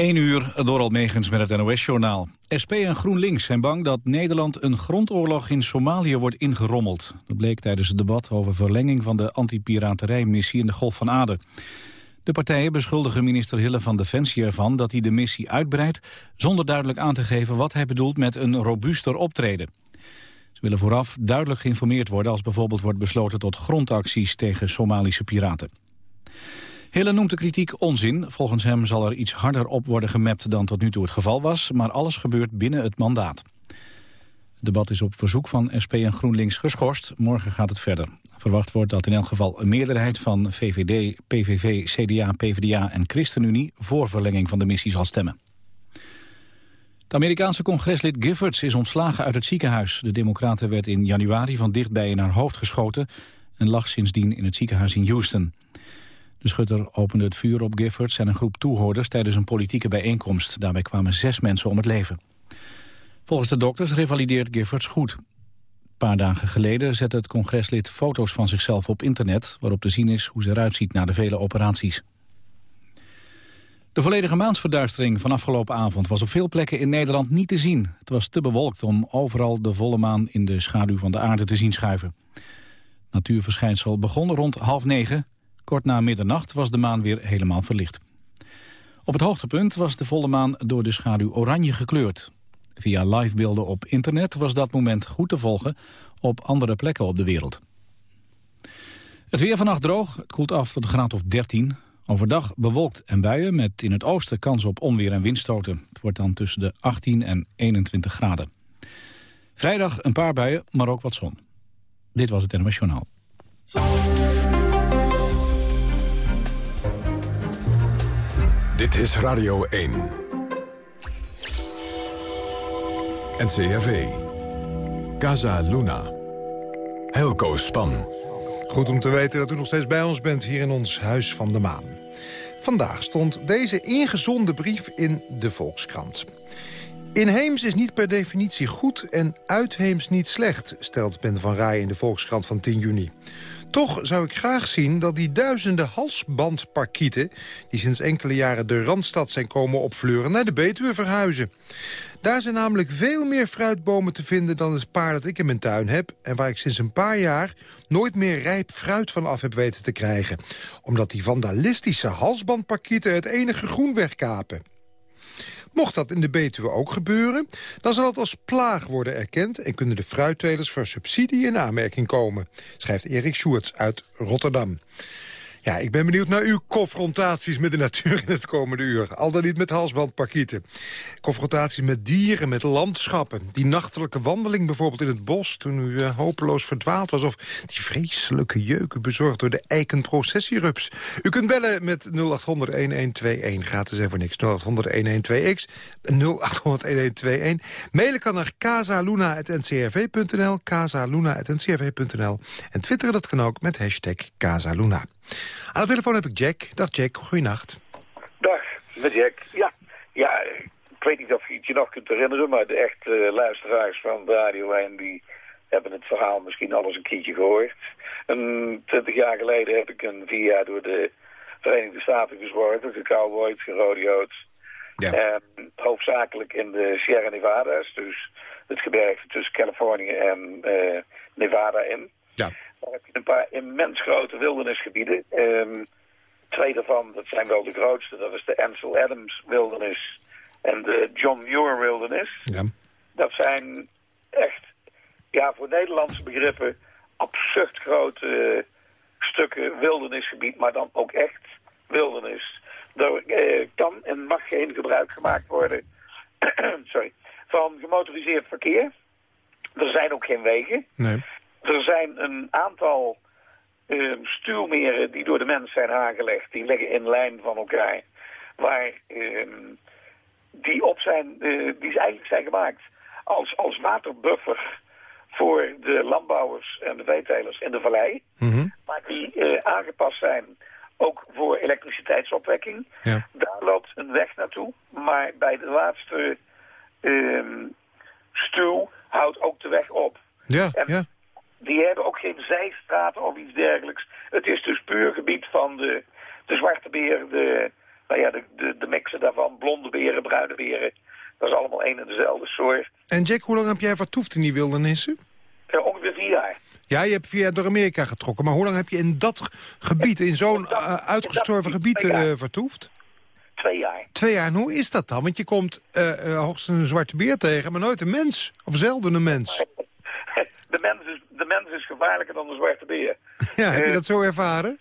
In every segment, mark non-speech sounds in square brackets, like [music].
1 uur door Almegens met het NOS-journaal. SP en GroenLinks zijn bang dat Nederland een grondoorlog in Somalië wordt ingerommeld. Dat bleek tijdens het debat over verlenging van de antipiraterijmissie in de Golf van Aden. De partijen beschuldigen minister Hille van Defensie ervan dat hij de missie uitbreidt... zonder duidelijk aan te geven wat hij bedoelt met een robuuster optreden. Ze willen vooraf duidelijk geïnformeerd worden als bijvoorbeeld wordt besloten tot grondacties tegen Somalische piraten. Hille noemt de kritiek onzin. Volgens hem zal er iets harder op worden gemapt dan tot nu toe het geval was, maar alles gebeurt binnen het mandaat. Het debat is op verzoek van SP en GroenLinks geschorst. Morgen gaat het verder. Verwacht wordt dat in elk geval een meerderheid van VVD, PVV, CDA, PvdA en ChristenUnie voor verlenging van de missie zal stemmen. Het Amerikaanse congreslid Giffords is ontslagen uit het ziekenhuis. De democraten werd in januari van dichtbij in haar hoofd geschoten... en lag sindsdien in het ziekenhuis in Houston. De schutter opende het vuur op Giffords en een groep toehoorders tijdens een politieke bijeenkomst. Daarbij kwamen zes mensen om het leven. Volgens de dokters revalideert Giffords goed. Een paar dagen geleden zette het congreslid foto's van zichzelf op internet... waarop te zien is hoe ze eruit ziet na de vele operaties. De volledige maansverduistering van afgelopen avond was op veel plekken in Nederland niet te zien. Het was te bewolkt om overal de volle maan in de schaduw van de aarde te zien schuiven. natuurverschijnsel begon rond half negen. Kort na middernacht was de maan weer helemaal verlicht. Op het hoogtepunt was de volle maan door de schaduw oranje gekleurd. Via livebeelden op internet was dat moment goed te volgen op andere plekken op de wereld. Het weer vannacht droog, het koelt af tot een graad of 13. Overdag bewolkt en buien met in het oosten kans op onweer en windstoten. Het wordt dan tussen de 18 en 21 graden. Vrijdag een paar buien, maar ook wat zon. Dit was het NMS Journaal. Dit is Radio 1. NCRV. Casa Luna. Helco Span. Goed om te weten dat u nog steeds bij ons bent hier in ons Huis van de Maan. Vandaag stond deze ingezonde brief in de Volkskrant. Inheems is niet per definitie goed en uitheems niet slecht... stelt Ben van Rij in de Volkskrant van 10 juni. Toch zou ik graag zien dat die duizenden halsbandparkieten... die sinds enkele jaren de Randstad zijn komen opfleuren... naar de Betuwe verhuizen. Daar zijn namelijk veel meer fruitbomen te vinden dan het paar dat ik in mijn tuin heb... en waar ik sinds een paar jaar nooit meer rijp fruit van af heb weten te krijgen. Omdat die vandalistische halsbandparkieten het enige groen wegkapen. Mocht dat in de Betuwe ook gebeuren, dan zal het als plaag worden erkend... en kunnen de fruittelers voor subsidie in aanmerking komen, schrijft Erik Sjoerds uit Rotterdam. Ja, ik ben benieuwd naar uw confrontaties met de natuur in het komende uur. Al dan niet met halsbandparkieten. Confrontaties met dieren, met landschappen. Die nachtelijke wandeling bijvoorbeeld in het bos... toen u uh, hopeloos verdwaald was. Of die vreselijke jeuken bezorgd door de eikenprocessierups. U kunt bellen met 0800-1121. Gratis en voor niks. 0800-1121x. 0800-1121. Mailen kan naar casaluna.ncrv.nl. casaluna.ncrv.nl. En twitteren dat kan ook met hashtag Casaluna. Aan de telefoon heb ik Jack. Dag Jack, goeienacht. Dag, met Jack. Ja, ja, ik weet niet of je het je nog kunt herinneren, maar de echte luisteraars van Radio 1 die hebben het verhaal misschien al eens een keertje gehoord. Een twintig jaar geleden heb ik een vier jaar door de Verenigde Staten gezworven, gecowboyd, gerodeoed. Ja. En hoofdzakelijk in de Sierra Nevada's, dus het gebergte tussen Californië en uh, Nevada in. Ja. Daar heb je een paar immens grote wildernisgebieden. Um, twee daarvan, dat zijn wel de grootste. Dat is de Ansel Adams wildernis en de John Muir wildernis. Ja. Dat zijn echt, ja, voor Nederlandse begrippen absurd grote stukken wildernisgebied, maar dan ook echt wildernis. Er eh, kan en mag geen gebruik gemaakt worden [clears throat] sorry, van gemotoriseerd verkeer. Er zijn ook geen wegen. Nee. Er zijn een aantal uh, stuwmeren die door de mens zijn aangelegd. Die liggen in lijn van elkaar. Waar uh, die op zijn, uh, die eigenlijk zijn gemaakt als, als waterbuffer voor de landbouwers en de veetelers in de vallei. Mm Maar die uh, aangepast zijn ook voor elektriciteitsopwekking. Ja. Daar loopt een weg naartoe. Maar bij de laatste uh, stuw houdt ook de weg op. Ja, ja. Die hebben ook geen zijstraten of iets dergelijks. Het is dus puur gebied van de, de zwarte beer, de, nou ja, de, de, de daarvan. Blonde beren, bruine beren. Dat is allemaal één en dezelfde soort. En Jack, hoe lang heb jij vertoefd in die wildernissen? Uh, ongeveer vier jaar. Ja, je hebt vier jaar door Amerika getrokken. Maar hoe lang heb je in dat gebied, in zo'n uh, uitgestorven gebied uh, vertoefd? Twee jaar. Twee jaar. En hoe is dat dan? Want je komt hoogstens een zwarte beer tegen, maar nooit een mens. Of zelden een mens. De mens is, de mens is gevaarlijker dan de zwarte beer. [laughs] Ja, heb je dat zo ervaren?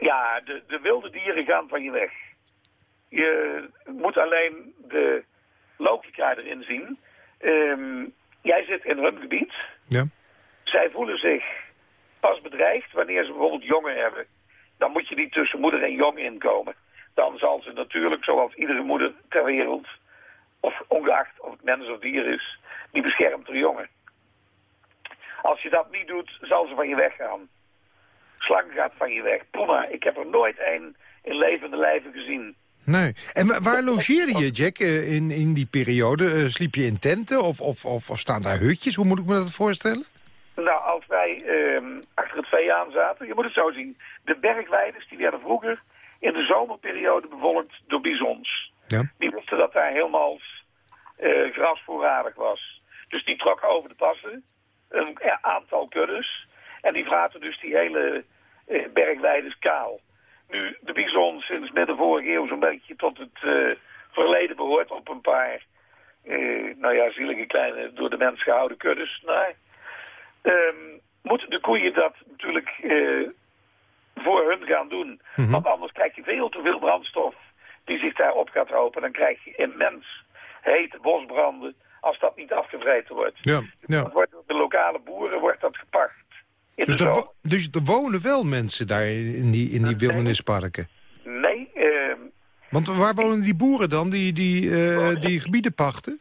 Ja, de, de wilde dieren gaan van je weg. Je moet alleen de logica erin zien. Um, jij zit in hun gebied. Ja. Zij voelen zich pas bedreigd wanneer ze bijvoorbeeld jongen hebben. Dan moet je niet tussen moeder en jong inkomen. Dan zal ze natuurlijk, zoals iedere moeder ter wereld... of ongeacht of het mens of dier is... die beschermt haar jongen. Als je dat niet doet, zal ze van je weggaan. Slang gaat van je weg. Prima, ik heb er nooit één in levende lijven gezien. Nee. En waar logeerde je, Jack, in, in die periode? sliep je in tenten of, of, of, of, staan daar hutjes? Hoe moet ik me dat voorstellen? Nou, als wij uh, achter het vee aan zaten, je moet het zo zien. De bergweiders die werden vroeger in de zomerperiode bevolkt door bizons. Ja. Die wisten dat daar helemaal uh, gras voorradig was. Dus die trokken over de passen, een aantal kuddes. En die vraten dus die hele uh, bergweiders kaal. Nu, de bison sinds midden vorige eeuw zo'n beetje tot het uh, verleden behoort op een paar, uh, nou ja, zielige kleine door de mens gehouden kuddes. Nou, um, moeten de koeien dat natuurlijk uh, voor hun gaan doen. Mm -hmm. Want anders krijg je veel te veel brandstof die zich daarop gaat hopen. Dan krijg je immens hete bosbranden als dat niet afgevreten wordt. Ja, ja. Dat wordt door de lokale boeren wordt dat gepacht. Dus er, dus er wonen wel mensen daar in die, in die wildernisparken? Nee. Uh, Want waar wonen die boeren dan, die, die, uh, die gebieden pachten?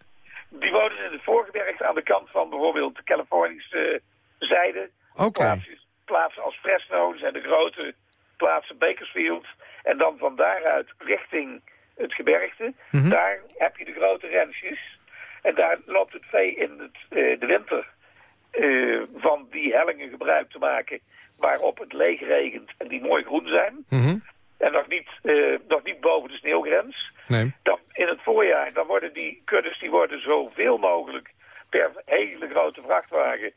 Die wonen in het voorgewerkt aan de kant van bijvoorbeeld de Californische zijde. Oké. Okay. Plaatsen, plaatsen als Fresno, zijn de grote plaatsen Bakersfield. En dan van daaruit richting het gebergte. Mhm. Mm -hmm. Daar heb je de grote ranches. En daar loopt het vee in het, uh, de winter uh, van die hellingen gebruik te maken waarop het leeg regent en die mooi groen zijn. Mm -hmm. En nog niet, uh, nog niet boven de sneeuwgrens. Nee. Dan in het voorjaar dan worden die kuddes die worden zoveel mogelijk per hele grote vrachtwagen,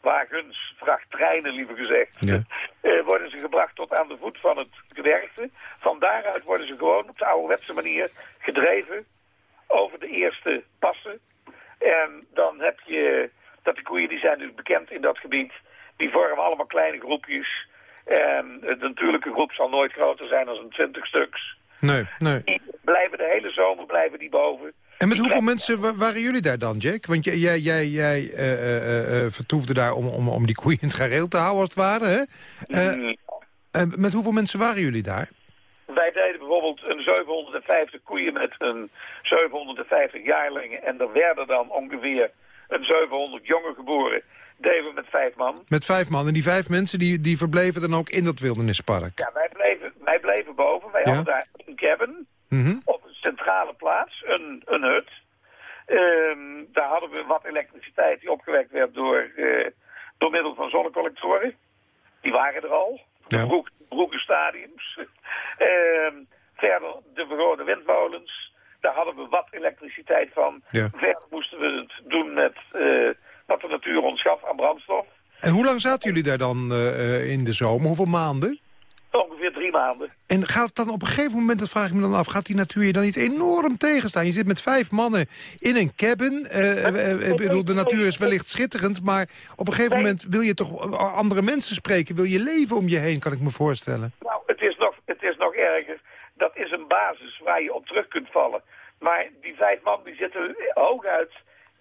wagens, vrachttreinen liever gezegd, ja. uh, [laughs] worden ze gebracht tot aan de voet van het gewerkte. Van daaruit worden ze gewoon op de ouderwetse manier gedreven over de eerste passen. En dan heb je dat de koeien die zijn dus bekend in dat gebied. Die vormen allemaal kleine groepjes. En de natuurlijke groep zal nooit groter zijn dan een twintig stuks. Nee, nee. Die blijven de hele zomer blijven die boven. En met hoeveel mensen waren jullie daar dan, Jack? Want jij, jij, jij, jij uh, uh, uh, vertoefde daar om, om, om die koeien in het gareel te houden, als het ware, hè? Mm. met hoeveel mensen waren jullie daar? Wij deden bijvoorbeeld een 750 koeien met een 750 jaarlingen. En er werden dan ongeveer een 700 jongen geboren. Deden we met vijf man. Met vijf man. En die vijf mensen die, die verbleven dan ook in dat wildernispark? Ja, wij bleven, wij bleven boven. Wij ja? hadden daar een cabin. Mm -hmm. Op een centrale plaats. Een, een hut. Um, daar hadden we wat elektriciteit die opgewekt werd door, uh, door middel van zonnecollectoren. Die waren er al. De ja. broek, broeke stadiums. um, [laughs] verder de verrode windmolens. Daar hadden we wat elektriciteit van. Ja. Verder moesten we het doen met uh, wat de natuur ons gaf aan brandstof. En hoe lang zaten jullie daar dan uh, in de zomer? Hoeveel maanden? [laughs] Ongeveer drie maanden. En gaat dan op een gegeven moment, dat vraag ik me dan af... gaat die natuur je dan niet enorm tegenstaan? Je zit met vijf mannen in een cabin. Uh, ik bedoel, de natuur is wellicht schitterend... maar op een gegeven moment wil je toch andere mensen spreken. Wil je leven om je heen, kan ik me voorstellen. Nou, het is nog, het is nog erger. Dat is een basis waar je op terug kunt vallen. Maar die vijf man die zitten hooguit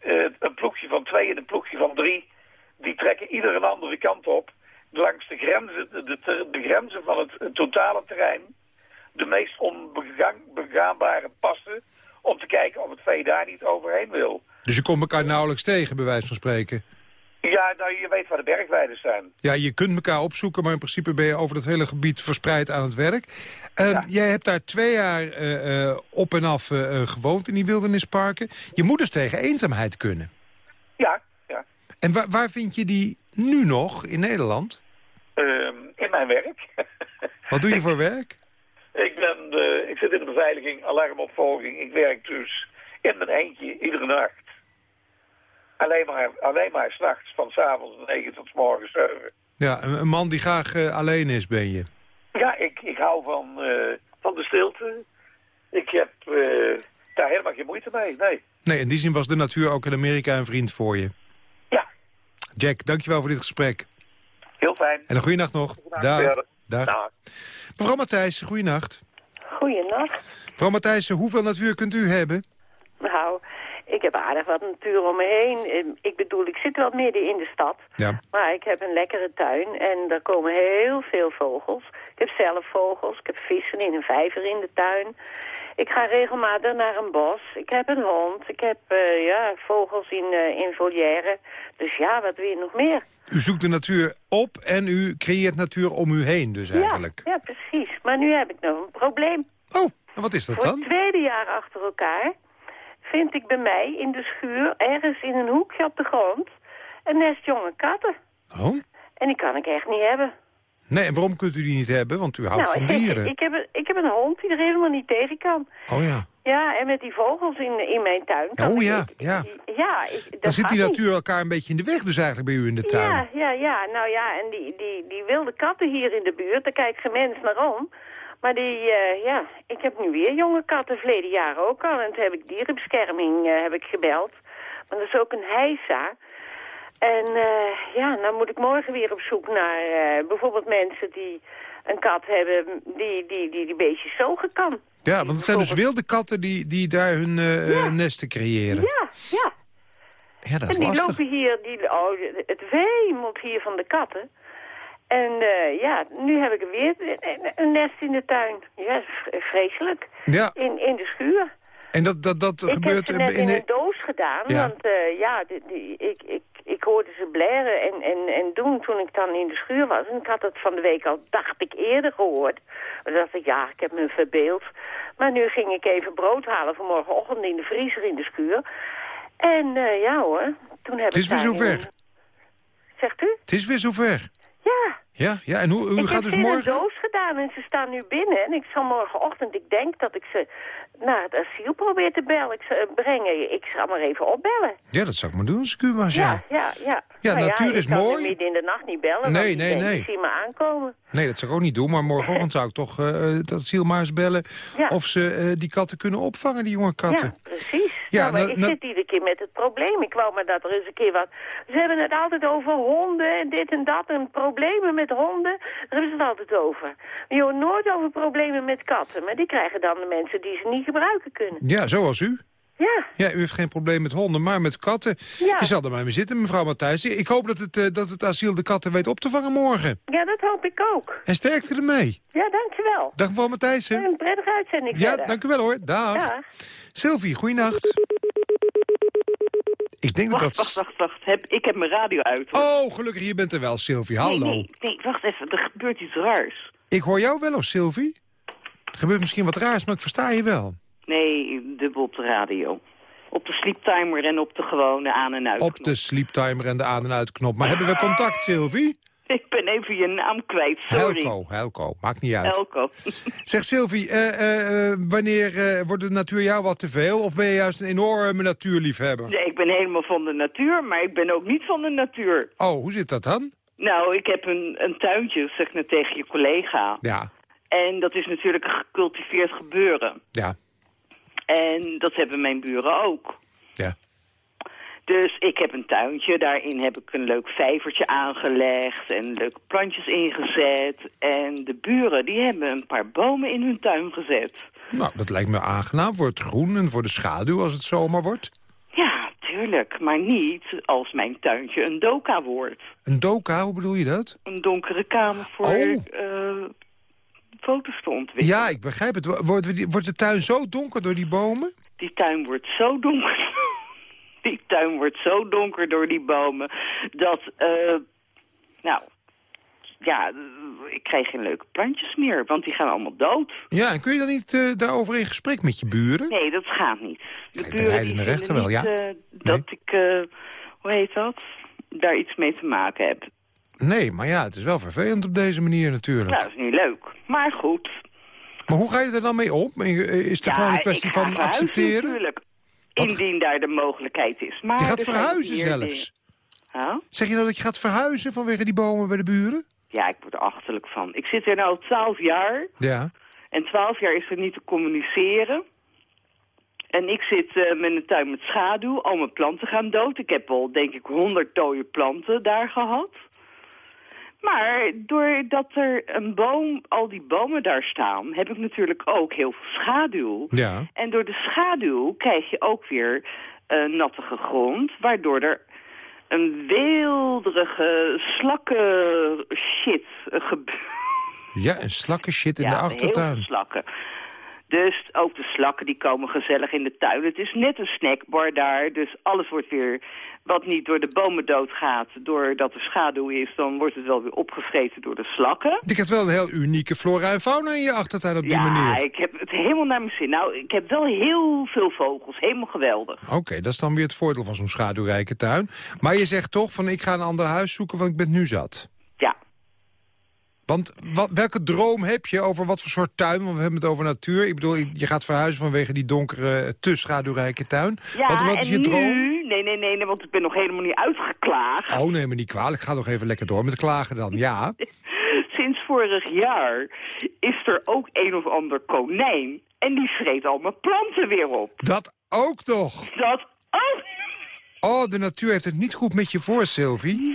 uh, een ploegje van twee en een ploegje van drie. Die trekken ieder een andere kant op. Langs de grenzen, de, de, de grenzen van het, het, totale terrein. De meest onbegaanbare passen. Om te kijken of het vee daar niet overheen wil. Dus je komt elkaar nauwelijks tegen, bij wijze van spreken? Ja, nou, je weet waar de bergweiden zijn. Ja, je kunt elkaar opzoeken, maar in principe ben je over het hele gebied verspreid aan het werk. Uh, ja. Jij hebt daar twee jaar uh, uh, op en af gewoond in die wildernisparken. Je moet dus tegen eenzaamheid kunnen. Ja, ja. En waar, waar vind je die nu nog in Nederland? In mijn werk. [laughs] Wat doe je voor werk? Ik, ben, uh, ik zit in de beveiliging, alarmopvolging. Ik werk dus in mijn eentje, iedere nacht. Alleen maar, alleen maar s'nachts, van s'avonds 9 tot s morgens 7. Ja, een, man die graag uh, alleen is, ben je? Ja, ik, ik hou van, uh, van de stilte. Ik heb daar helemaal geen moeite mee, nee. Nee, in die zin was de natuur ook in Amerika een vriend voor je. Ja. Jack, dankjewel voor dit gesprek. Heel fijn. En een goede nacht nog. Dag. Dag. Mevrouw Matthijs, goeienacht. Goeienacht. Mevrouw Matthijs, hoeveel natuur kunt u hebben? Nou, ik heb aardig wat natuur om me heen. Ik bedoel, ik zit wel midden in de stad. Ja. Maar ik heb een lekkere tuin en daar komen heel veel vogels. Ik heb zelf vogels, ik heb vissen in een vijver in de tuin. Ik ga regelmatig naar een bos. Ik heb een hond. Ik heb uh, ja, vogels in, uh, in volière. Dus ja, wat wil je nog meer? U zoekt de natuur op en u creëert natuur om u heen dus eigenlijk. Ja, ja precies. Maar nu heb ik nog een probleem. Oh, en wat is dat Voor dan? Voor het tweede jaar achter elkaar vind ik bij mij in de schuur... ergens in een hoekje op de grond een nest jonge katten. Oh? En die kan ik echt niet hebben. Nee, en waarom kunt u die niet hebben? Want u houdt nou, van dieren. Ik, ik, heb, een, ik heb een hond die er helemaal niet tegen kan. Oh ja. Ja, en met die vogels in, in mijn tuin. oh ja, ik, ja. ja ik, Dan zit die natuur elkaar een beetje in de weg dus eigenlijk bij u in de tuin. Ja, ja, ja. Nou ja, en die, die, die wilde katten hier in de buurt, daar kijkt geen mens naar om. Maar die, uh, ja, ik heb nu weer jonge katten, verleden jaar ook al. En toen heb ik dierenbescherming uh, heb ik gebeld. Maar dat is ook een heisa. En uh, ja, nou moet ik morgen weer op zoek naar bijvoorbeeld mensen die een kat hebben die die, die, die beestjes zogen kan. Ja, want het zijn dus wilde katten die, die daar hun uh, ja. nesten creëren. Ja, ja. Ja, dat is en die lastig. lopen hier, die, oh, het wemelt hier van de katten. En uh, ja, nu heb ik weer een, nest in de tuin. Ja, vreselijk. Ja. In, in de schuur. En dat, dat, dat ik gebeurt heb ze net in, een doos gedaan, Ja. want uh, ja, die, die, ik, ik, ik hoorde ze blaren en, en, en doen toen ik dan in de schuur was. En ik had het van de week al, dacht ik, eerder gehoord. Dan dacht ik, ja, ik heb me verbeeld. Maar nu ging ik even brood halen voor morgenochtend in de vriezer in de schuur. En uh, ja hoor, toen heb Het is ik weer zover. Zegt u? Het is weer zover. Ja. Ja, ja en hoe, u ik gaat heb dus ze in morgen... een doos gedaan en ze staan nu binnen. En ik zal morgenochtend, ik denk dat ik ze naar het asiel probeer te bellen. Ik zal brengen. Ik zal maar even opbellen. Ja, dat zou ik maar doen als ik u was, ja. ja, ja. Ja, Nou natuur ik is kan mooi. nu midden in de nacht niet bellen. Nee, ik nee, denk, nee. Ik zie me aankomen. Nee, dat zou ik ook niet doen. Maar morgenochtend zou ik toch eh dat asiel maar eens bellen... Ja. of ze eh, die katten kunnen opvangen, die jonge katten. Ja, precies. Ja, Ja, maar nou, ik nou- zit iedere keer met het probleem. Ik wou maar dat er eens een keer wat... Ze hebben het altijd over honden en dit en dat en problemen met honden. Daar hebben ze het altijd over. Je hoort nooit over problemen met katten. Maar die krijgen dan de mensen die ze niet gebruiken kunnen. Ja, zoals u. Ja, Ja, u heeft geen probleem met honden, maar met katten. Ja. Je zal er maar mee zitten, mevrouw Matthijs. Ik hoop dat het, eh, dat het asiel de katten weet op te vangen morgen. ja dat hoop ik ook. En sterkte ermee. Ja, dankjewel. Dag mevrouw Matthijssen. Een prettige uitzending Ja, verder. dank u wel hoor. Dag. Dag. Sylvie, goeienacht. Ik denk dat Wacht, dat... wacht, wacht, wacht. Heb, ik heb mijn radio uit. hoor. Oh, gelukkig, je bent er wel, Sylvie. Hallo. Nee, nee, nee, wacht even. Er gebeurt iets raars. Ik hoor jou wel, of Sylvie? Er gebeurt misschien wat raars, maar ik versta je wel. Nee, dubbel op de radio. Op de sleeptimer en op de gewone aan- en uit. Op de sleeptimer en de aan- en uitknop. Maar hebben we contact, Sylvie? [laughs] Ik ben even je naam kwijt, sorry. Helco, Helco. Maakt niet uit. Elko. [laughs] Zeg Sylvie, eh, eh, eh, wanneer wordt de natuur jou wat te veel? Of ben je juist een enorme natuurliefhebber? Nee, ik ben helemaal van de natuur, maar ik ben ook niet van de natuur. Oh, hoe zit dat dan? Nou, ik heb een, een tuintje, zeg ik net tegen je collega. Ja, En dat is natuurlijk een gecultiveerd gebeuren. ja, En dat hebben mijn buren ook. ja. Dus ik heb een tuintje, daarin heb ik een leuk vijvertje aangelegd en leuke plantjes ingezet. En de buren die hebben een paar bomen in hun tuin gezet. Nou, dat lijkt me aangenaam voor het groen en voor de schaduw als het zomer wordt. Ja, tuurlijk, maar niet als mijn tuintje een doka wordt. Een doka, hoe bedoel je dat? Een donkere kamer voor Oh. eh, foto's te ontwikkelen. Ja, ik begrijp het. Wordt, wordt de tuin zo donker door die bomen? Die tuin wordt zo donker. [laughs] die tuin wordt zo donker door die bomen. Dat, eh, nou, ja, ik krijg geen leuke plantjes meer. Want die gaan allemaal dood. Ja, en kun je dan niet eh, daarover in gesprek met je buren? Nee, dat gaat niet. De Kijk, de buren vinden rechter wel, ja. eh, dat ik, eh, hoe heet dat? Daar iets mee te maken heb. Nee, maar ja, het is wel vervelend op deze manier natuurlijk. Nou, dat is niet leuk. Maar goed, Maar hoe ga je er dan mee om? Is het gewoon een kwestie van accepteren? natuurlijk. Indien daar de mogelijkheid is. Maar je gaat verhuizen zelfs? Zeg je nou dat je gaat verhuizen vanwege die bomen bij de buren? Ja, ik word er achterlijk van. Ik zit er nu twaalf jaar. Ja. En twaalf jaar is er niet te communiceren. En ik zit uh, met een tuin met schaduw. Al mijn planten gaan dood. Ik heb al, denk ik, honderd dode planten daar gehad. Maar doordat er een boom, al die bomen daar staan... heb ik natuurlijk ook heel veel schaduw. Ja. En door de schaduw krijg je ook weer uh, nattige grond... waardoor er een weelderige slakken shit gebeurt. Ja, een slakken shit in de achtertuin. Ja, heel slakken. Dus ook de slakken die komen gezellig in de tuin. Het is net een snackbar daar, dus alles wordt weer... wat niet door de bomen doodgaat, doordat er schaduw is... dan wordt het wel weer opgevreten door de slakken. Ik heb wel een heel unieke flora en fauna in je achtertuin op die manier. Ja, ik heb het helemaal naar mijn zin. Nou, ik heb wel heel veel vogels, helemaal geweldig. Oké, dat is dan weer het voordeel van zo'n schaduwrijke tuin. Maar je zegt toch van ik ga een ander huis zoeken, want ik ben nu zat. Want wat, welke droom heb je over wat voor soort tuin? Want we hebben het over natuur. Ik bedoel, je gaat verhuizen vanwege die donkere, te schaduwrijke tuin. Ja, wat, wat is je droom? Nu, nee, nee, nee, want ik ben nog helemaal niet uitgeklaagd. Oh, neem me niet kwalijk. Ik ga nog even lekker door met klagen dan, ja. [laughs] Sinds vorig jaar is er ook een of ander konijn. En die vreet al mijn planten weer op. Dat ook nog? Dat ook Oh, de natuur heeft het niet goed met je voor, Sylvie. [laughs]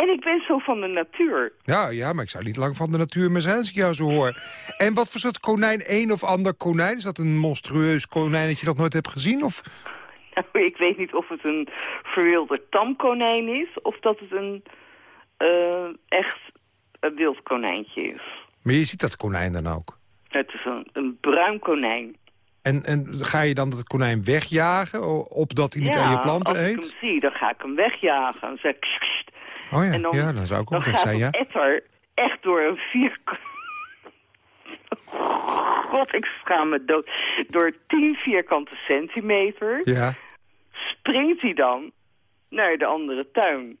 En ik ben zo van de natuur. Ja, ja, maar ik zou niet lang van de natuur meer zijn als ik jou zo hoor. En wat voor soort konijn, een of ander konijn? Is dat een monstrueus konijn dat je nog nooit hebt gezien? Of... [laughs] Nou, ik weet niet of het een verwilderd tamkonijn is... of dat het een uh, echt een wild konijntje is. Maar je ziet dat konijn dan ook? Het is een, een bruin konijn. En, en ga je dan het konijn wegjagen, opdat hij niet aan je planten eet? Ja, als ik hem zie, dan ga ik hem wegjagen. Dan zeg ik, Oh ja, en dan, ja, dan zou ik ook weg zijn, ja. etter echt door een vierkant... [laughs] God, ik schaam me dood. Door tien vierkante centimeter... Ja. springt hij dan naar de andere tuin.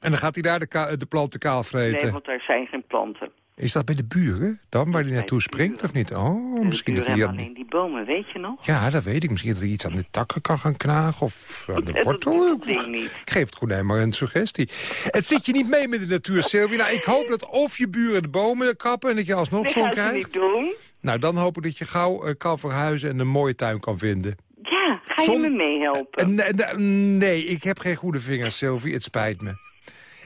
En dan gaat hij daar de, de planten kaal vreten? Nee, want daar zijn geen planten. Is dat bij de buren dan, waar hij naartoe springt of niet? Oh, misschien dat hij... alleen die bomen, weet je nog? Ja, dat weet ik. Misschien dat hij iets aan de takken kan gaan knagen of aan de [laughs] wortel. Ik niet. Geef het gewoon maar een suggestie. Het zit je niet mee met de natuur, Sylvie. Nou, ik hoop dat of je buren de bomen kappen en dat je alsnog zon krijgt. Dat niet doen. Nou, dan hoop ik dat je gauw uh, kan verhuizen en een mooie tuin kan vinden. Ja, ga je me meehelpen? Uh, nee, ik heb geen goede vingers, Sylvie. Het spijt me.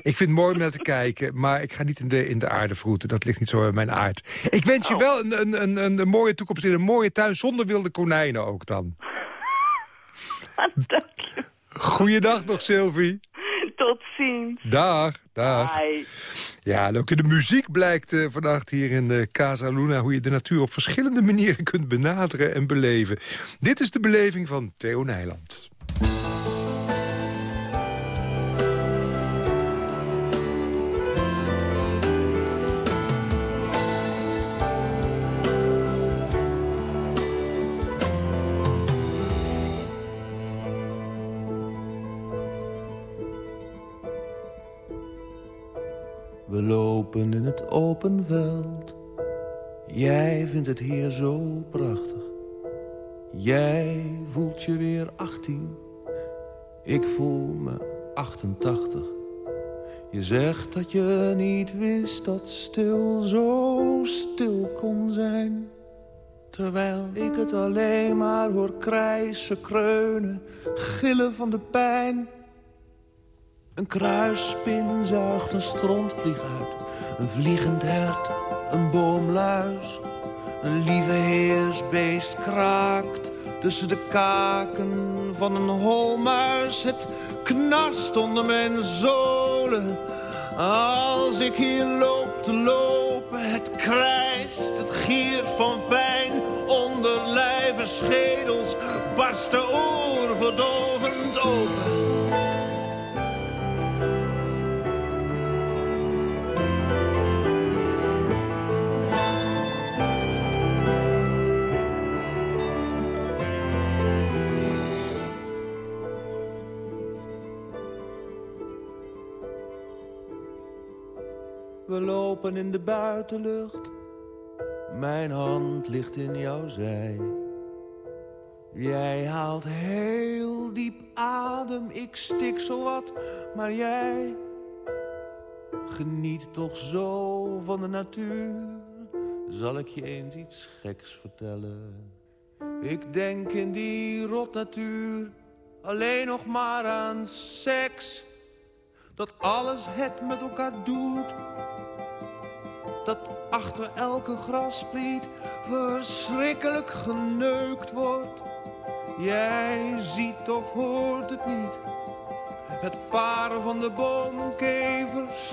Ik vind het mooi om naar te kijken, maar ik ga niet in de, in de aarde vroeten. Dat ligt niet zo in mijn aard. Ik wens je oh. wel een, een, een, een, mooie toekomst in een mooie tuin zonder wilde konijnen ook dan. [laughs] Dank je. Goeiedag nog, Sylvie. Tot ziens. Dag, dag. Bye. Ja, ook in de muziek blijkt uh, vannacht hier in de Casa Luna... hoe je de natuur op verschillende manieren kunt benaderen en beleven. Dit is de beleving van Theo Nijland. We lopen in het open veld. Jij vindt het hier zo prachtig. Jij voelt je weer 18. Ik voel me 88. Je zegt dat je niet wist dat stil zo stil kon zijn. Terwijl ik het alleen maar hoor krijsen, kreunen, gillen van de pijn. Een kruisspin zuigt een strontvlieg uit. Een vliegend hert, een boomluis. Een lieve heersbeest kraakt tussen de kaken van een holmuis. Het knarst onder mijn zolen. Als ik hier loop te lopen, het krijst, het giert van pijn. Onder lijve schedels barst de oor verdovend open. We lopen in de buitenlucht. Mijn hand ligt in jouw zij. Jij haalt heel diep adem, ik stik zo wat, maar jij geniet toch zo van de natuur. Zal ik je eens iets geks vertellen? Ik denk in die rotnatuur alleen nog maar aan seks. Dat alles het met elkaar doet. Dat achter elke grasspriet verschrikkelijk geneukt wordt. Jij ziet of hoort het niet. Het paren van de boomkevers.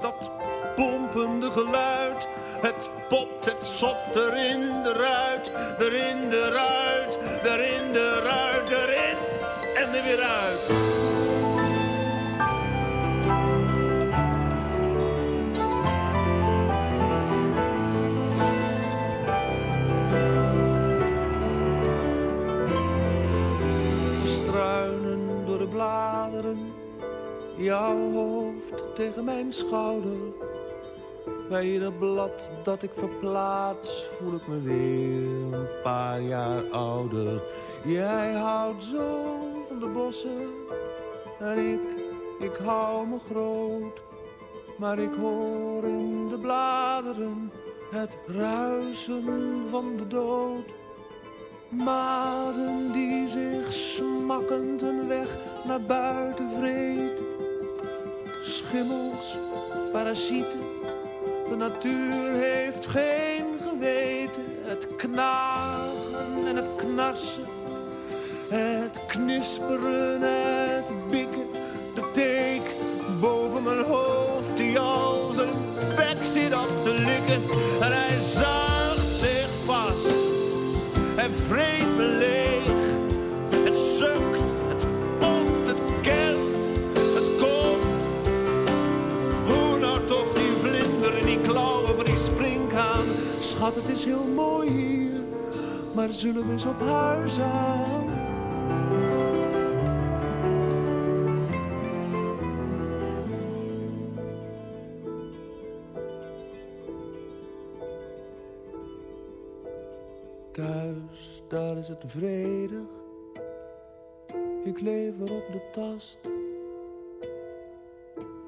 Dat pompende geluid. Het popt, het sopt erin, eruit, erin, eruit, erin, eruit, erin en er weer uit. Jouw hoofd tegen mijn schouder. Bij ieder blad dat ik verplaats, voel ik me weer een paar jaar ouder. Jij houdt zo van de bossen en ik, ik hou me groot. Maar ik hoor in de bladeren het ruisen van de dood. Maden die zich smakkend een weg naar buiten vreten. Schimmels, parasieten, de natuur heeft geen geweten. Het knagen en het knarsen, het knisperen, het bikken. De teek boven mijn hoofd die al zijn bek zit af te likken. En hij zuigt zich vast en vreet Schat, het is heel mooi hier, maar zullen we eens op huis aan? Thuis, daar is het vredig. Ik leef er op de tast.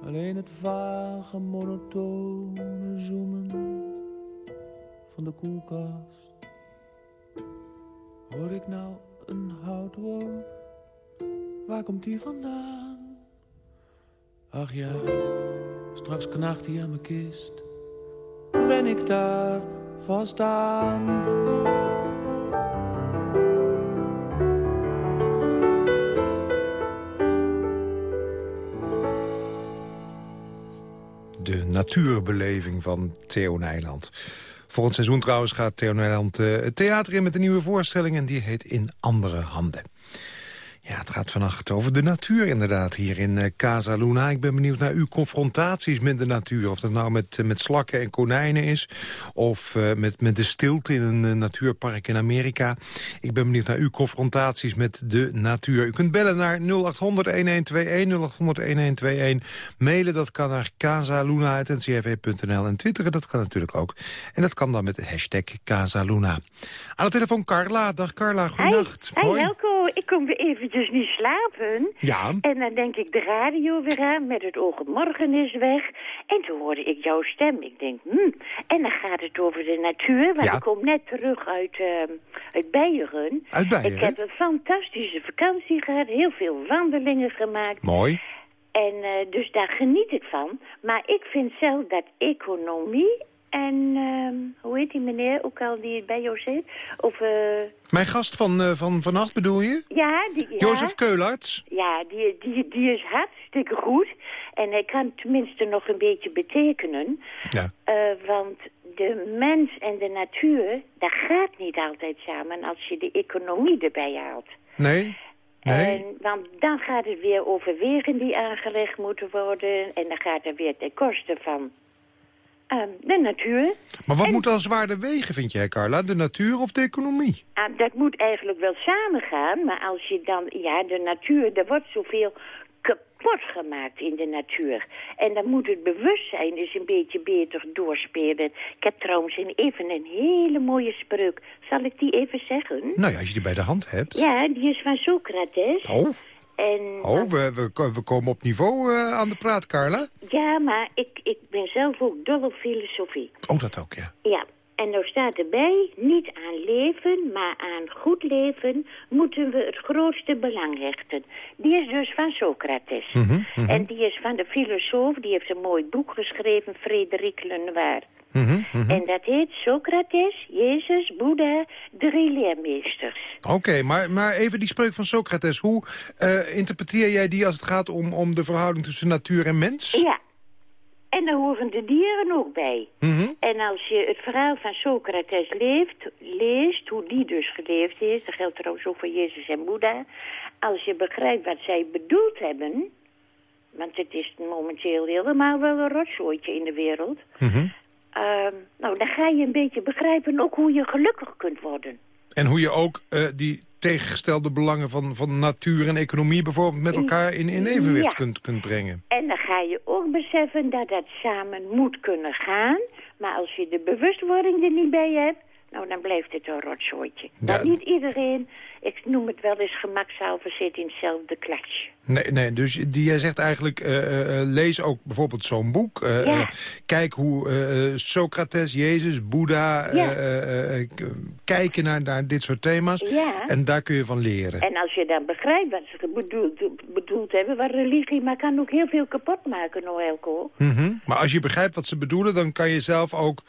Alleen het vage, monotone zoemen van de koelkast. Hoor ik nou een houtworm? Waar komt die vandaan? Ach ja, straks knaagt hij aan mijn kist. Ben ik daar vast aan? De natuurbeleving van Theo Nijland. Volgend seizoen trouwens gaat Theo Nijland eh, het theater in met een nieuwe voorstelling... en die heet In Andere Handen. Ja, het gaat vannacht over de natuur inderdaad hier in eh, Casa Luna. Ik ben benieuwd naar uw confrontaties met de natuur. Of dat nou met, eh, met slakken en konijnen is... of eh, met, met de stilte in een natuurpark in Amerika. Ik ben benieuwd naar uw confrontaties met de natuur. U kunt bellen naar 0800-1121, 0800-1121. Mailen, dat kan naar casaluna.ncrv.nl. En twitteren, dat kan natuurlijk ook. En dat kan dan met de hashtag Casaluna. Aan de telefoon Carla. Dag Carla, goedenacht. Hey, hey Helco, ik kon weer eventjes niet slapen. Ja. En dan denk ik de radio weer aan met het oog morgen is weg. En toen hoorde ik jouw stem. Ik denk, hmm. En dan gaat het over de natuur. Want Ja. ik kom net terug uit, ehm uit Beieren. Uit Beieren? Ik heb een fantastische vakantie gehad. Heel veel wandelingen gemaakt. Mooi. En eh, dus daar geniet ik van. Maar ik vind zelf dat economie en, ehm, hoe heet die meneer ook al die bij jou zit? Of, eh, Mijn gast van, eh, van vannacht bedoel je? ja, die, ja. Jozef Keularts? Ja, die, die, die is hartstikke goed. En hij kan tenminste nog een beetje betekenen. Ja. Eh, want de mens en de natuur, dat gaat niet altijd samen als je de economie erbij haalt. Nee? Nee? En, want dan gaat het weer over wegen die aangelegd moeten worden. En dan gaat het weer ten koste van ehm, de natuur. Maar wat en- moet dan zwaarder wegen, vind jij, Carla? De natuur of de economie? Ah, dat moet eigenlijk wel samengaan. Maar als je dan, ja, de natuur, er wordt zoveel kapot gemaakt in de natuur. En dan moet het bewustzijn dus een beetje beter doorspelen. Ik heb trouwens even een hele mooie spreuk. Zal ik die even zeggen? Nou ja, als je die bij de hand hebt. Ja, die is van Socrates. Oh, En, oh we, we, ko- we komen op niveau eh, aan de praat, Carla. Ja, maar ik, ik ben zelf ook dol op filosofie. Oh, dat ook, ja. Ja, en nou staat erbij, niet aan leven, maar aan goed leven moeten we het grootste belang hechten. Die is dus van Socrates. Mhm, En die is van de filosoof, die heeft een mooi boek geschreven, Frederik Lenoir. Mhm, En dat heet Socrates, Jezus, Boeddha, drie leermeesters. Oké, maar, maar even die spreuk van Socrates. Hoe eh, interpreteer jij die als het gaat om, om de verhouding tussen natuur en mens? Ja, en daar horen de dieren ook bij. Mhm. En als je het verhaal van Socrates leeft, leest, hoe die dus geleefd is... dat geldt trouwens ook voor Jezus en Boeddha... als je begrijpt wat zij bedoeld hebben... want het is momenteel helemaal wel een rotzooitje in de wereld... Mhm. ehm, nou, dan ga je een beetje begrijpen ook hoe je gelukkig kunt worden. En hoe je ook eh, die tegengestelde belangen van, van natuur en economie... bijvoorbeeld met elkaar in, in evenwicht Ja. kunt, kunt brengen. En dan ga je ook beseffen dat dat samen moet kunnen gaan. Maar als je de bewustwording er niet bij hebt, nou dan blijft het een rotzooitje. Ja. Dat niet iedereen, ik noem het wel eens gemakshalve, zit in hetzelfde klasje. Nee, nee dus die, jij zegt eigenlijk, eh, eh, eh, lees ook bijvoorbeeld zo'n boek. Ja. kijk hoe Socrates, Jezus, Boeddha... Ja. kijken naar, naar dit soort thema's. Ja. En daar kun je van leren. En als je dan begrijpt wat ze bedoeld, bedoeld hebben, wat religie, maar kan ook heel veel kapot maken, nou Elko. Mhm. Maar als je begrijpt wat ze bedoelen... dan kan je zelf ook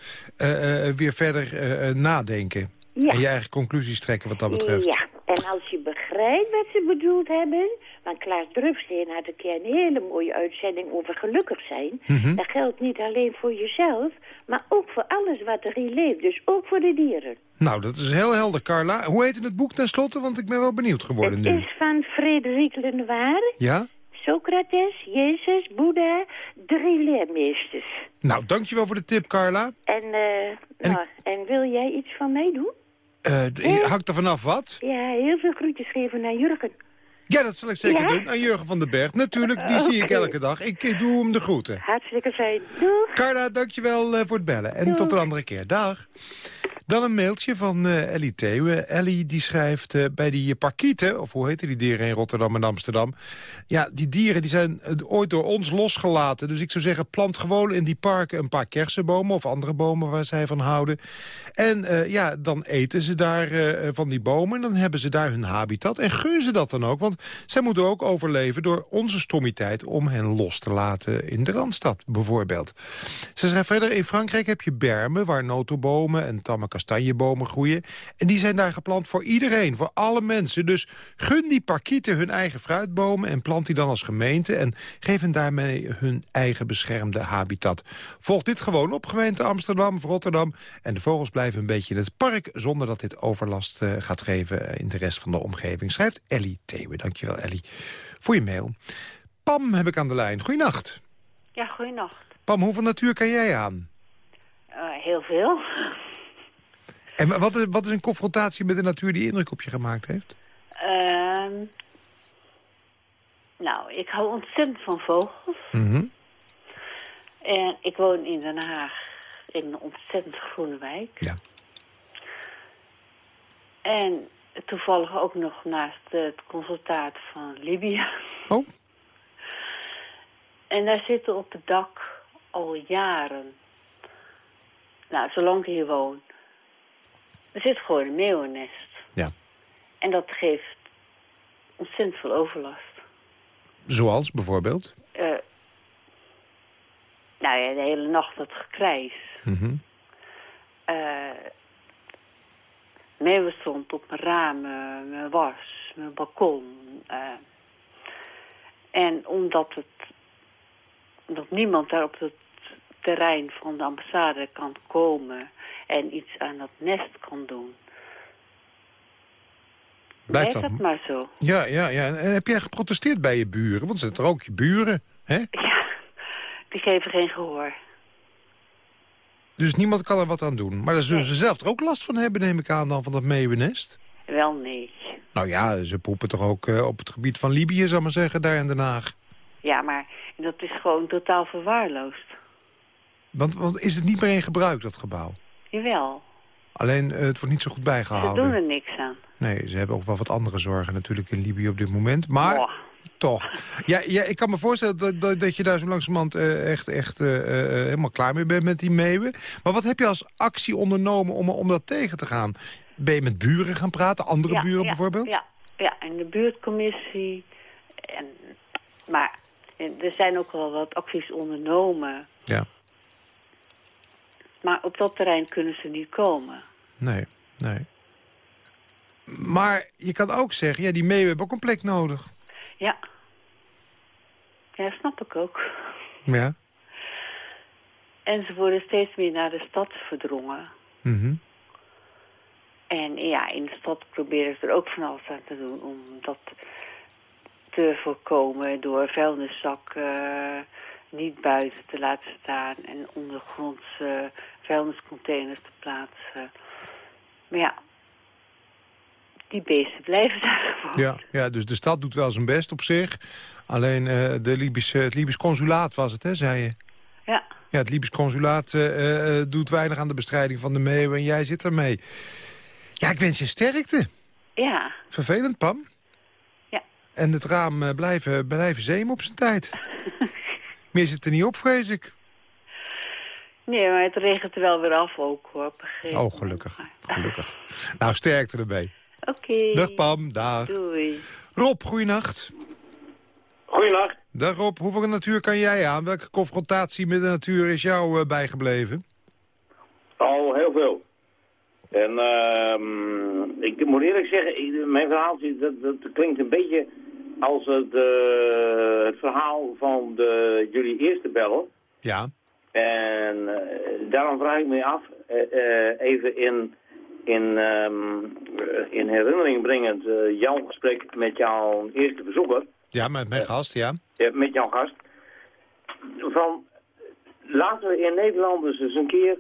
weer verder nadenken. Ja. En je eigen conclusies trekken wat dat betreft. Ja, en als je begrijpt wat ze bedoeld hebben... want Klaas Drupsteen had een keer een hele mooie uitzending over gelukkig zijn... Mhm. dat geldt niet alleen voor jezelf, maar ook voor alles wat erin leeft. Dus ook voor de dieren. Nou, dat is heel helder, Carla. Hoe heet het boek tenslotte? Want ik ben wel benieuwd geworden Het nu. is van Frederik Lenoir, Ja? Socrates, Jezus, Boeddha, drie leermeesters. Nou, dankjewel voor de tip, Carla. En, eh, En- nou, en wil jij iets van mij doen? Hangt er vanaf wat? Ja, heel veel groetjes geven naar Jurgen. Ja, dat zal ik zeker Ja? doen. Aan Jurgen van den Berg. Natuurlijk, die zie ik elke dag. Ik doe hem de groeten. Hartstikke fijn. Doeg! Carla, dankjewel eh, voor het bellen. En Doeg. tot een andere keer. Dag. Dan een mailtje van eh, Ellie Theeuwen. Ellie die schrijft eh, bij die parkieten, of hoe heten die dieren in Rotterdam en Amsterdam. Ja, die dieren die zijn eh, ooit door ons losgelaten. Dus ik zou zeggen, plant gewoon in die parken een paar kersenbomen of andere bomen waar zij van houden. En eh, ja, dan eten ze daar eh, van die bomen en dan hebben ze daar hun habitat. En gun ze dat dan ook, want zij moeten ook overleven door onze stommiteit om hen los te laten in de Randstad bijvoorbeeld. Ze schrijft verder, in Frankrijk heb je bermen waar notenbomen en tamme kastanjebomen groeien. En die zijn daar geplant voor iedereen, voor alle mensen. Dus gun die parkieten hun eigen fruitbomen en plant die dan als gemeente... en geef hen daarmee hun eigen beschermde habitat. Volg dit gewoon op gemeente Amsterdam of Rotterdam... en de vogels blijven een beetje in het park... zonder dat dit overlast eh, gaat geven in de rest van de omgeving. Schrijft Ellie Thewe. Dankjewel Ellie voor je mail. Pam heb ik aan de lijn. Goeienacht. Ja, goeienacht. Pam, hoeveel natuur kan jij aan? Eh, heel veel. En wat is, wat is een confrontatie met de natuur die indruk op je gemaakt heeft? Ehm, nou, ik hou ontzettend van vogels. Mhm. En ik woon in Den Haag, in een ontzettend groene wijk. Ja. En toevallig ook nog naast het consulaat van Libië. Oh, [laughs] En daar zitten op het dak al jaren, nou, zolang ik hier woon, er zit gewoon een meeuwennest. ja. En dat geeft ontzettend veel overlast. Zoals bijvoorbeeld? Eh, nou ja, de hele nacht dat gekrijs. Mhm. Eh meeuwen stond op mijn ramen, mijn was, mijn balkon. eh. en omdat het omdat niemand daar op het terrein van de ambassade kan komen en iets aan dat nest kan doen, Blijft blijft dat? maar zo. Ja, ja, ja. En heb jij geprotesteerd bij je buren? Want zijn er ook je buren, hè? Ja, die geven geen gehoor. Dus niemand kan er wat aan doen. Maar dan zullen ze zelf er ook last van hebben, neem ik aan dan, van dat meeuwennest. Wel nee. Nou ja, ze poepen toch ook eh, op het gebied van Libië, zal ik maar zeggen, daar in Den Haag. Ja, maar dat is gewoon totaal verwaarloosd. Want, want is het niet meer in gebruik, dat gebouw? Jawel, Alleen, eh, het wordt niet zo goed ze bijgehouden. doen er niks aan. Nee, ze hebben ook wel wat andere zorgen natuurlijk in Libië op dit moment. Maar toch. Ja, ja, ik kan me voorstellen dat, dat, dat je daar zo langzamerhand eh, echt, echt eh, helemaal klaar mee bent met die meeuwen. Maar wat heb je als actie ondernomen om, om dat tegen te gaan? Ben je met buren gaan praten? Andere Ja, buren ja, bijvoorbeeld? Ja, ja, en de buurtcommissie. En, maar er zijn ook wel wat acties ondernomen. Ja. Maar op dat terrein kunnen ze niet komen. Nee, nee. Maar je kan ook zeggen, ja, die meeuwen hebben ook een plek nodig. Ja. Ja, snap ik ook. Ja. En ze worden steeds meer naar de stad verdrongen. Mhm. En ja, in de stad proberen ze er ook van alles aan te doen om dat te voorkomen door vuilniszakken eh, niet buiten te laten staan en ondergronds eh, vuilniscontainers te plaatsen. Maar ja, die beesten blijven daar [laughs] gewoon. Ja, ja, dus de stad doet wel zijn best op zich. Alleen eh, de Libische, het Libisch consulaat was het, hè, zei je? Ja. Ja, het Libisch consulaat eh, eh, doet weinig aan de bestrijding van de meeuwen en jij zit ermee. Ja, ik wens je sterkte. Ja, Vervelend, Pam. Ja. En het raam blijven, blijven zeem op zijn tijd. [laughs] Meer zit er niet op, vrees ik. nee, maar het regent er wel weer af ook hoor. op een gegeven Oh, moment. gelukkig. Gelukkig. Nou, sterkte erbij. Oké. Dag Pam, dag. Doei. Rob, goeienacht. Goeienacht. Dag Rob, hoeveel natuur kan jij aan? Welke confrontatie met de natuur is jou eh, bijgebleven? Al heel veel. En ehm, ik moet eerlijk zeggen, ik- mijn verhaaltje dat, dat klinkt een beetje als het, eh, het verhaal van de, jullie eerste beller. Ja. En eh, daarom vraag ik me af, eh, even in, in, ehm, eh, in herinnering brengend, jouw gesprek met jouw eerste bezoeker, Ja, met mijn gast, ja. met jouw gast. Van, laten we in Nederland dus eens een keer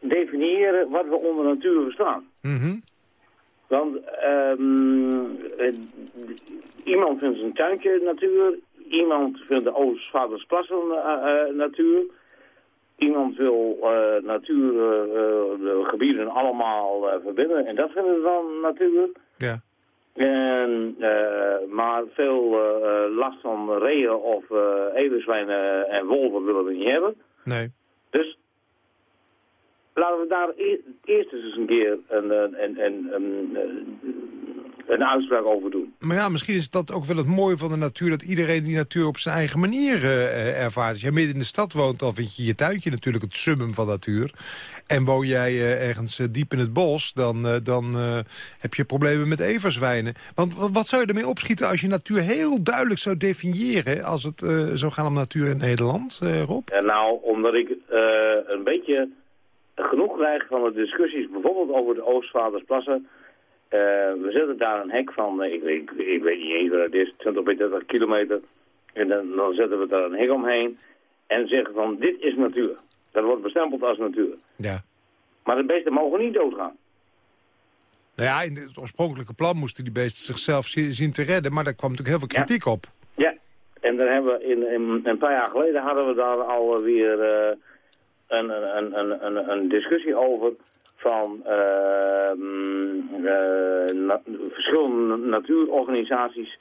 definiëren wat we onder natuur verstaan. Mhm. Want ehm, eh, iemand vindt zijn tuintje natuur, iemand vindt de Oostvaardersplassen uh, uh, natuur. Iemand wil uh, natuur, de gebieden allemaal verbinden en dat vinden we dan natuur. Ja. En, maar veel last van reeën of everzwijnen en wolven willen we niet hebben. Nee. Dus laten we daar e eerst eens een keer een, een, een, een, een uitspraak over doen. Maar ja, misschien is dat ook wel het mooie van de natuur... dat iedereen die natuur op zijn eigen manier uh, ervaart. Als jij midden in de stad woont, dan vind je je tuintje natuurlijk het summum van natuur. En woon jij uh, ergens uh, diep in het bos, dan, dan heb je problemen met everzwijnen. Want wat zou je ermee opschieten als je natuur heel duidelijk zou definiëren... als het zou gaan om natuur in Nederland, Rob? Ja, nou, omdat ik een beetje genoeg krijg van de discussies... bijvoorbeeld over de Oostvaardersplassen... Uh, we zetten daar een hek van, uh, ik, ik, ik, weet niet eens wat het is, 20 bij 30 kilometer. En dan, dan, zetten we daar een hek omheen en zeggen van, dit is natuur. Dat wordt bestempeld als natuur. Ja. Maar de beesten mogen niet doodgaan. Nou ja, in het oorspronkelijke plan moesten die beesten zichzelf zien te redden, maar daar kwam natuurlijk heel veel kritiek ja. op. Ja, en daar hebben we in, in, een paar jaar geleden hadden we daar alweer uh, een, een, discussie over van uh, na verschillende natuurorganisaties.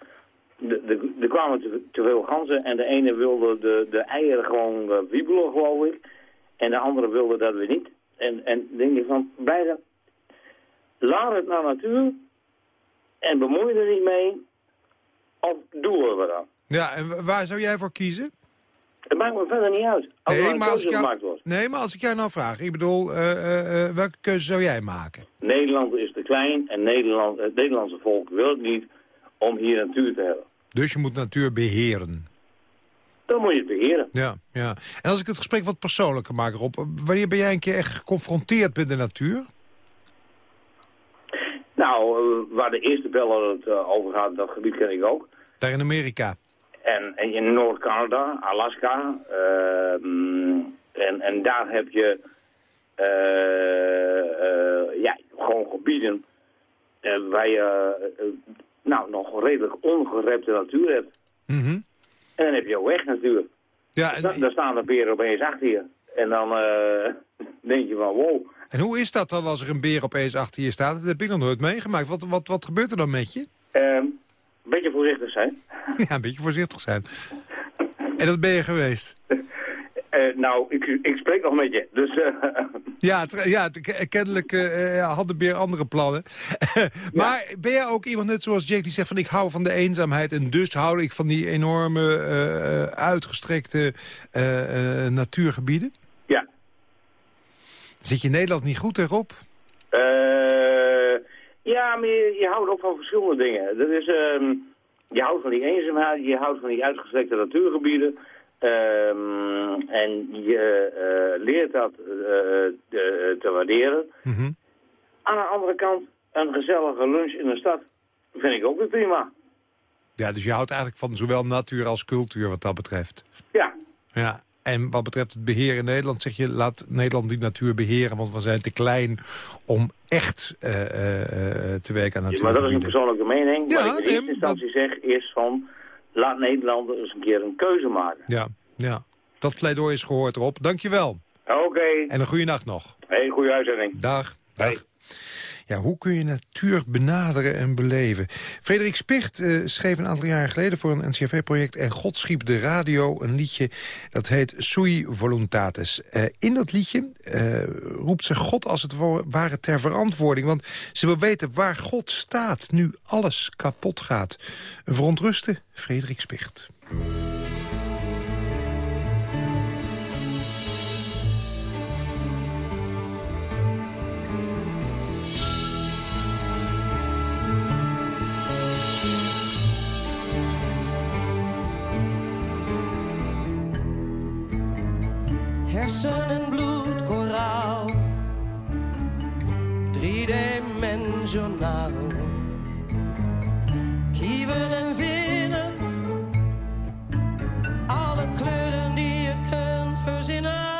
Er kwamen te, veel ganzen en de ene wilde de, de eieren gewoon uh, wiebelen, geloof ik. En de andere wilde dat weer niet. En, en denk je van, beide, laat het naar natuur en bemoei er niet mee. Of doen we dat? Ja, en waar zou jij voor kiezen? Het maakt me verder niet uit. Als nee, er een maar als jou, gemaakt wordt. Nee, maar als ik jou nou vraag, ik bedoel, uh, uh, uh, welke keuze zou jij maken? Nederland is te klein en Nederland, het Nederlandse volk wil het niet om hier natuur te hebben. Dus je moet natuur beheren? Dan moet je het beheren. Ja, ja. En als ik het gesprek wat persoonlijker maak, Rob, wanneer ben jij een keer echt geconfronteerd met de natuur? Nou, waar de eerste beller het over gaat, dat gebied ken ik ook. Daar in Amerika? En, en in Noord-Canada, Alaska. Uh, en, en daar heb je uh, uh, ja, gewoon gebieden waar je nou, nog redelijk ongerepte natuur hebt. Mm -hmm. En dan heb je ook weg natuurlijk. Ja, en, Dan, dan staan de beren opeens achter je. En dan eh, [laughs] denk je van wow. en hoe is dat dan als er een beer opeens achter je staat? Dat heb ik nog nooit meegemaakt. Wat, wat, wat gebeurt er dan met je? Ehm, een beetje voorzichtig zijn. [laughs] Ja, een beetje voorzichtig zijn. En dat ben je geweest? Eh, nou, ik, ik spreek nog met je. Dus eh, [laughs] Ja, ja kennelijk eh, had de beer andere plannen. [laughs] maar ben jij ook iemand net zoals Jake die zegt van ik hou van de eenzaamheid... en dus hou ik van die enorme uitgestrekte natuurgebieden? ja. Zit je in Nederland niet goed erop? Eh, ja, maar je, je houdt ook van verschillende dingen. Dat is, ehm, je houdt van die eenzaamheid, je houdt van die uitgestrekte natuurgebieden. Ehm, en je eh, leert dat eh, te, te waarderen. Mhm. Aan de andere kant, een gezellige lunch in de stad vind ik ook weer prima. Ja, dus je houdt eigenlijk van zowel natuur als cultuur wat dat betreft. Ja, Ja. En wat betreft het beheer in Nederland zeg je... laat Nederland die natuur beheren, want we zijn te klein om echt eh, te werken aan maar dat is een persoonlijke mening. Ja, Wat ik in eerste instantie zeg is van... laat Nederland eens een keer een keuze maken. Ja, ja. Dat pleidooi is gehoord, Rob. Dankjewel. Oké, En een goede nacht nog. hey, goede uitzending. Dag. Dag. Ja, hoe kun je natuur benaderen en beleven? Frederik Spicht eh, schreef een aantal jaren geleden voor een NCRV-project... en God schiep de radio een liedje dat heet Sui Voluntatis. Eh, in dat liedje eh, roept ze God als het wa- ware ter verantwoording... want ze wil weten waar God staat nu alles kapot gaat. Een verontruste Frederik Spicht. Driedimensionaal. Kieven en vinnen. Alle kleuren die je kunt verzinnen.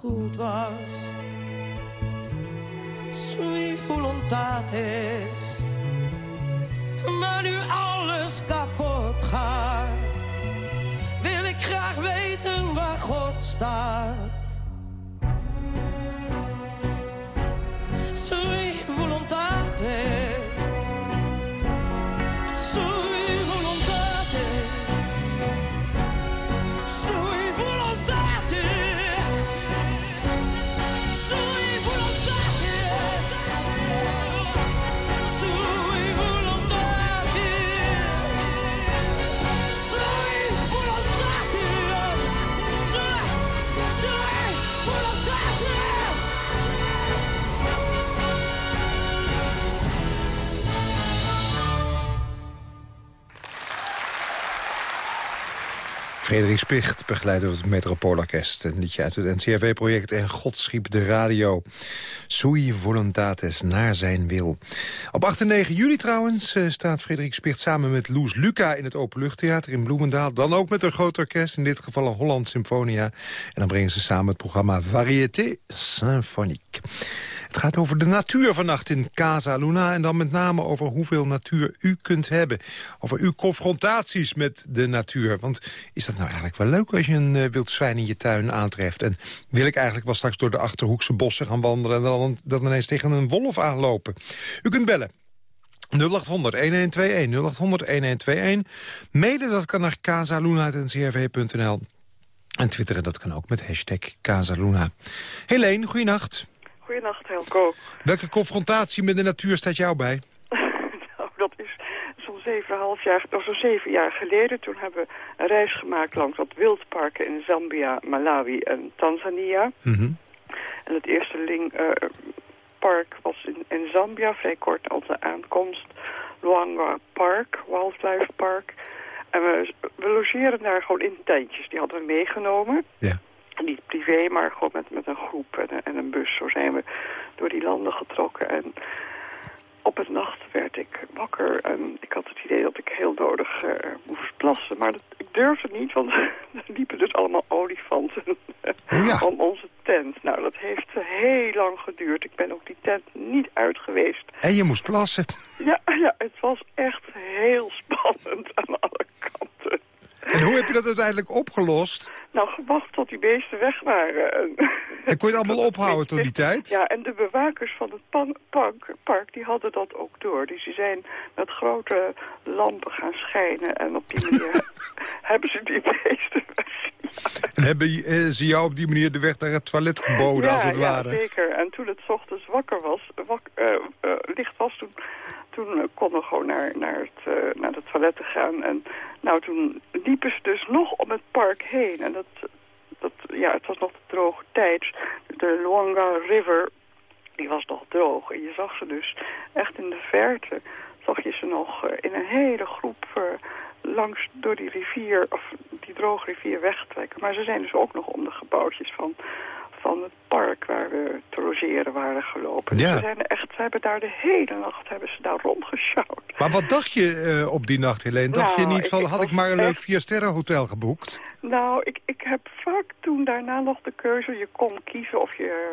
Goed was. Sui voluntatis. Maar nu alles kapot gaat, wil ik graag weten waar God staat. Frederik Spicht, begeleid door het Metropoolorkest. Een liedje uit het NCRV-project En God schiep de radio. Sui voluntates, naar zijn wil. Op 8 en 9 juli trouwens eh, staat Frederik Spicht samen met Loes Luca... in het Openluchttheater in Bloemendaal. Dan ook met een groot orkest, in dit geval een Holland Symfonia. En dan brengen ze samen het programma Variété Symphonique. Het gaat over de natuur vannacht in Casa Luna... en dan met name over hoeveel natuur u kunt hebben. Over uw confrontaties met de natuur. Want is dat nou eigenlijk wel leuk als je een uh, wild zwijn in je tuin aantreft? En wil ik eigenlijk wel straks door de Achterhoekse bossen gaan wandelen... en dan, dan ineens tegen een wolf aanlopen? U kunt bellen 0800-1121, 0800-1121. Mailen dat kan naar casaluna.ncrv.nl. En twitteren dat kan ook met hashtag Casaluna. Helene, goeienacht. Goedenacht, Helco. Welke confrontatie met de natuur staat jou bij? [laughs] nou, dat is zo'n zeven, jaar, of zo'n zeven jaar geleden. Toen hebben we een reis gemaakt langs wat wildparken in Zambia, Malawi en Tanzania. Mhm. En het eerste ling, eh, park was in, in Zambia, vrij kort na onze aankomst. Luangwa Park, Wildlife Park. En we, we logeren daar gewoon in tentjes. Die hadden we meegenomen. Ja. Niet privé, maar gewoon met, met een groep en, een- en een bus. Zo zijn we door die landen getrokken. En op een nacht werd ik wakker en ik had het idee dat ik heel nodig eh, moest plassen. Maar dat, ik durfde niet, want [laughs] er liepen dus allemaal olifanten om onze tent. Nou, dat heeft heel lang geduurd. Ik ben ook die tent niet uit geweest. En je moest plassen. Ja, ja, het was echt heel spannend aan alle kanten. En hoe heb je dat uiteindelijk opgelost? Nou, gewacht tot die beesten weg waren. En, kon je het allemaal [laughs] ophouden tot die tijd? Ja, en de bewakers van het pan- park, park, die hadden dat ook door. Dus die zijn met grote lampen gaan schijnen. En op die manier [laughs] hebben ze die beesten En hebben eh, ze jou op die manier de weg naar het toilet geboden, ja, als het ja, ware? zeker. En toen het ochtends wakker was, wak, eh, eh, licht was, toen, toen eh, konden we gewoon naar, naar, het, eh, naar de toiletten gaan. En nou, toen liepen ze dus nog om het park heen. En dat, dat, ja, het was nog de droge tijd. De Luanga River, die was nog droog. En je zag ze dus echt in de verte, zag je ze nog eh, in een hele groep... langs door die rivier, of die droge rivier wegtrekken. Maar ze zijn dus ook nog om de gebouwtjes van, van het park waar we te logeren waren gelopen. Dus ze, zijn echt, ze hebben daar de hele nacht hebben ze daar rondgesjouwd. Maar wat dacht je eh, op die nacht, Helene? Dacht Nou, je niet van, ik- had ik maar een leuk echt- vier-sterren hotel geboekt? Nou, ik, ik heb vaak toen daarna nog de keuze. Je kon kiezen of je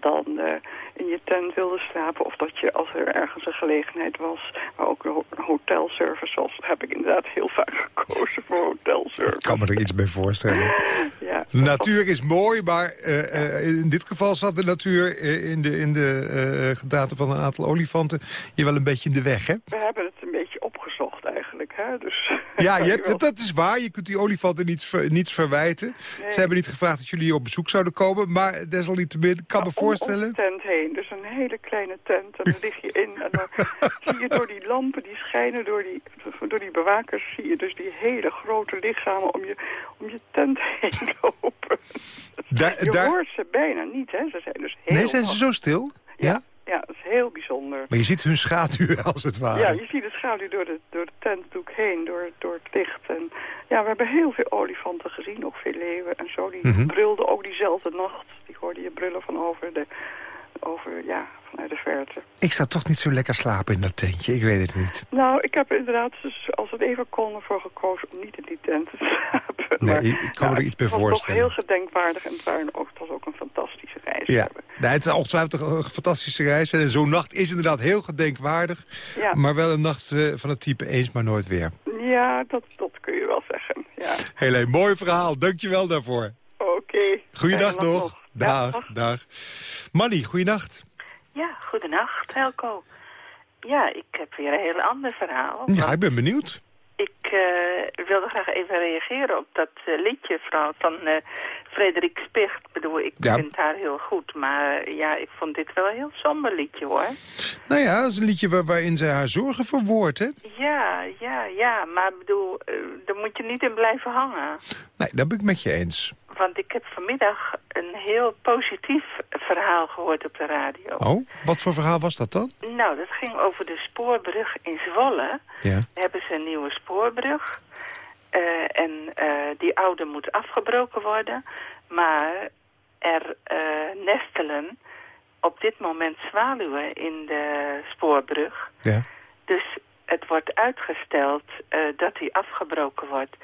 dan eh, in je tent wilde slapen... of dat je, als er ergens een gelegenheid was... waar ook een ho- een hotelservice was... heb ik inderdaad heel vaak gekozen voor hotelservice. Ik kan me er iets bij voorstellen. [laughs] Ja, De natuur is mooi, maar eh, eh, in dit geval zat de natuur in de, in de gedaante van een aantal olifanten je wel een beetje in de weg, hè? we hebben het een beetje opgezocht eigenlijk. Hè? Dus, [laughs] Ja, je [laughs] hebt, dat is waar. Je kunt die olifanten niets, niets verwijten. Ze hebben niet gevraagd dat jullie hier op bezoek zouden komen. Maar desalniettemin, ik kan me om, om voorstellen... de tent heen. Dus een hele kleine tent. En dan lig je in. En dan [laughs] zie je door die lampen die schijnen, door die, door die bewakers... zie je dus die hele grote lichamen om je, om je tent heen lopen. Daar- je daar- hoort ze bijna niet, hè. Ze zijn dus heel... Nee, zijn ze zo stil? Ja? Heel bijzonder. Maar je ziet hun schaduw [laughs] als het ware. Ja, je ziet de schaduw door de, door de tentdoek heen, door, door het licht. En ja, we hebben heel veel olifanten gezien, ook veel leeuwen en zo. Die Mhm. brulden ook diezelfde nacht. Die hoorde je brullen van over de, over, ja, vanuit de verte. Ik zou toch niet zo lekker slapen in dat tentje. Ik weet het niet. Nou, ik heb er inderdaad, dus als het even kon, ervoor gekozen om niet in die tent te slapen. Nee, Maar, ik- kan me er iets bij Het was toch voorstellen. heel gedenkwaardig en het, waren ook, het was ook een fantastische reis. Ja, nee, het is ongetwijfeld een fantastische reis. En zo'n nacht is inderdaad heel gedenkwaardig. Ja. Maar wel een nacht eh, van het type eens, maar nooit weer. Ja, dat, dat kun je wel zeggen. Ja. Heel mooi verhaal. Dankjewel daarvoor. Oké. Goeiedag Fijne nacht nog. Dag, dag. Manny, goeienacht. Ja, goedenacht, Helco. Ja, ik heb weer een heel ander verhaal. Ja, ik ben benieuwd. Ik eh, wilde graag even reageren op dat eh, liedje van eh Frederik Spicht. Ik bedoel, ik Ja. vind haar heel goed, maar ja, ik vond dit wel een heel somber liedje, hoor. Nou ja, dat is een liedje waar- waarin zij haar zorgen verwoordt, hè? Ja, ja, ja, maar ik bedoel, daar moet je niet in blijven hangen. Nee, dat ben ik met je eens. Want ik heb vanmiddag een heel positief verhaal gehoord op de radio. Oh, wat voor verhaal was dat dan? Nou, dat ging over de spoorbrug in Zwolle. Ja. Daar hebben ze een nieuwe spoorbrug. Eh, en eh, die oude moet afgebroken worden. Maar er eh, nestelen op dit moment zwaluwen in de spoorbrug. Ja. Dus het wordt uitgesteld dat die afgebroken wordt.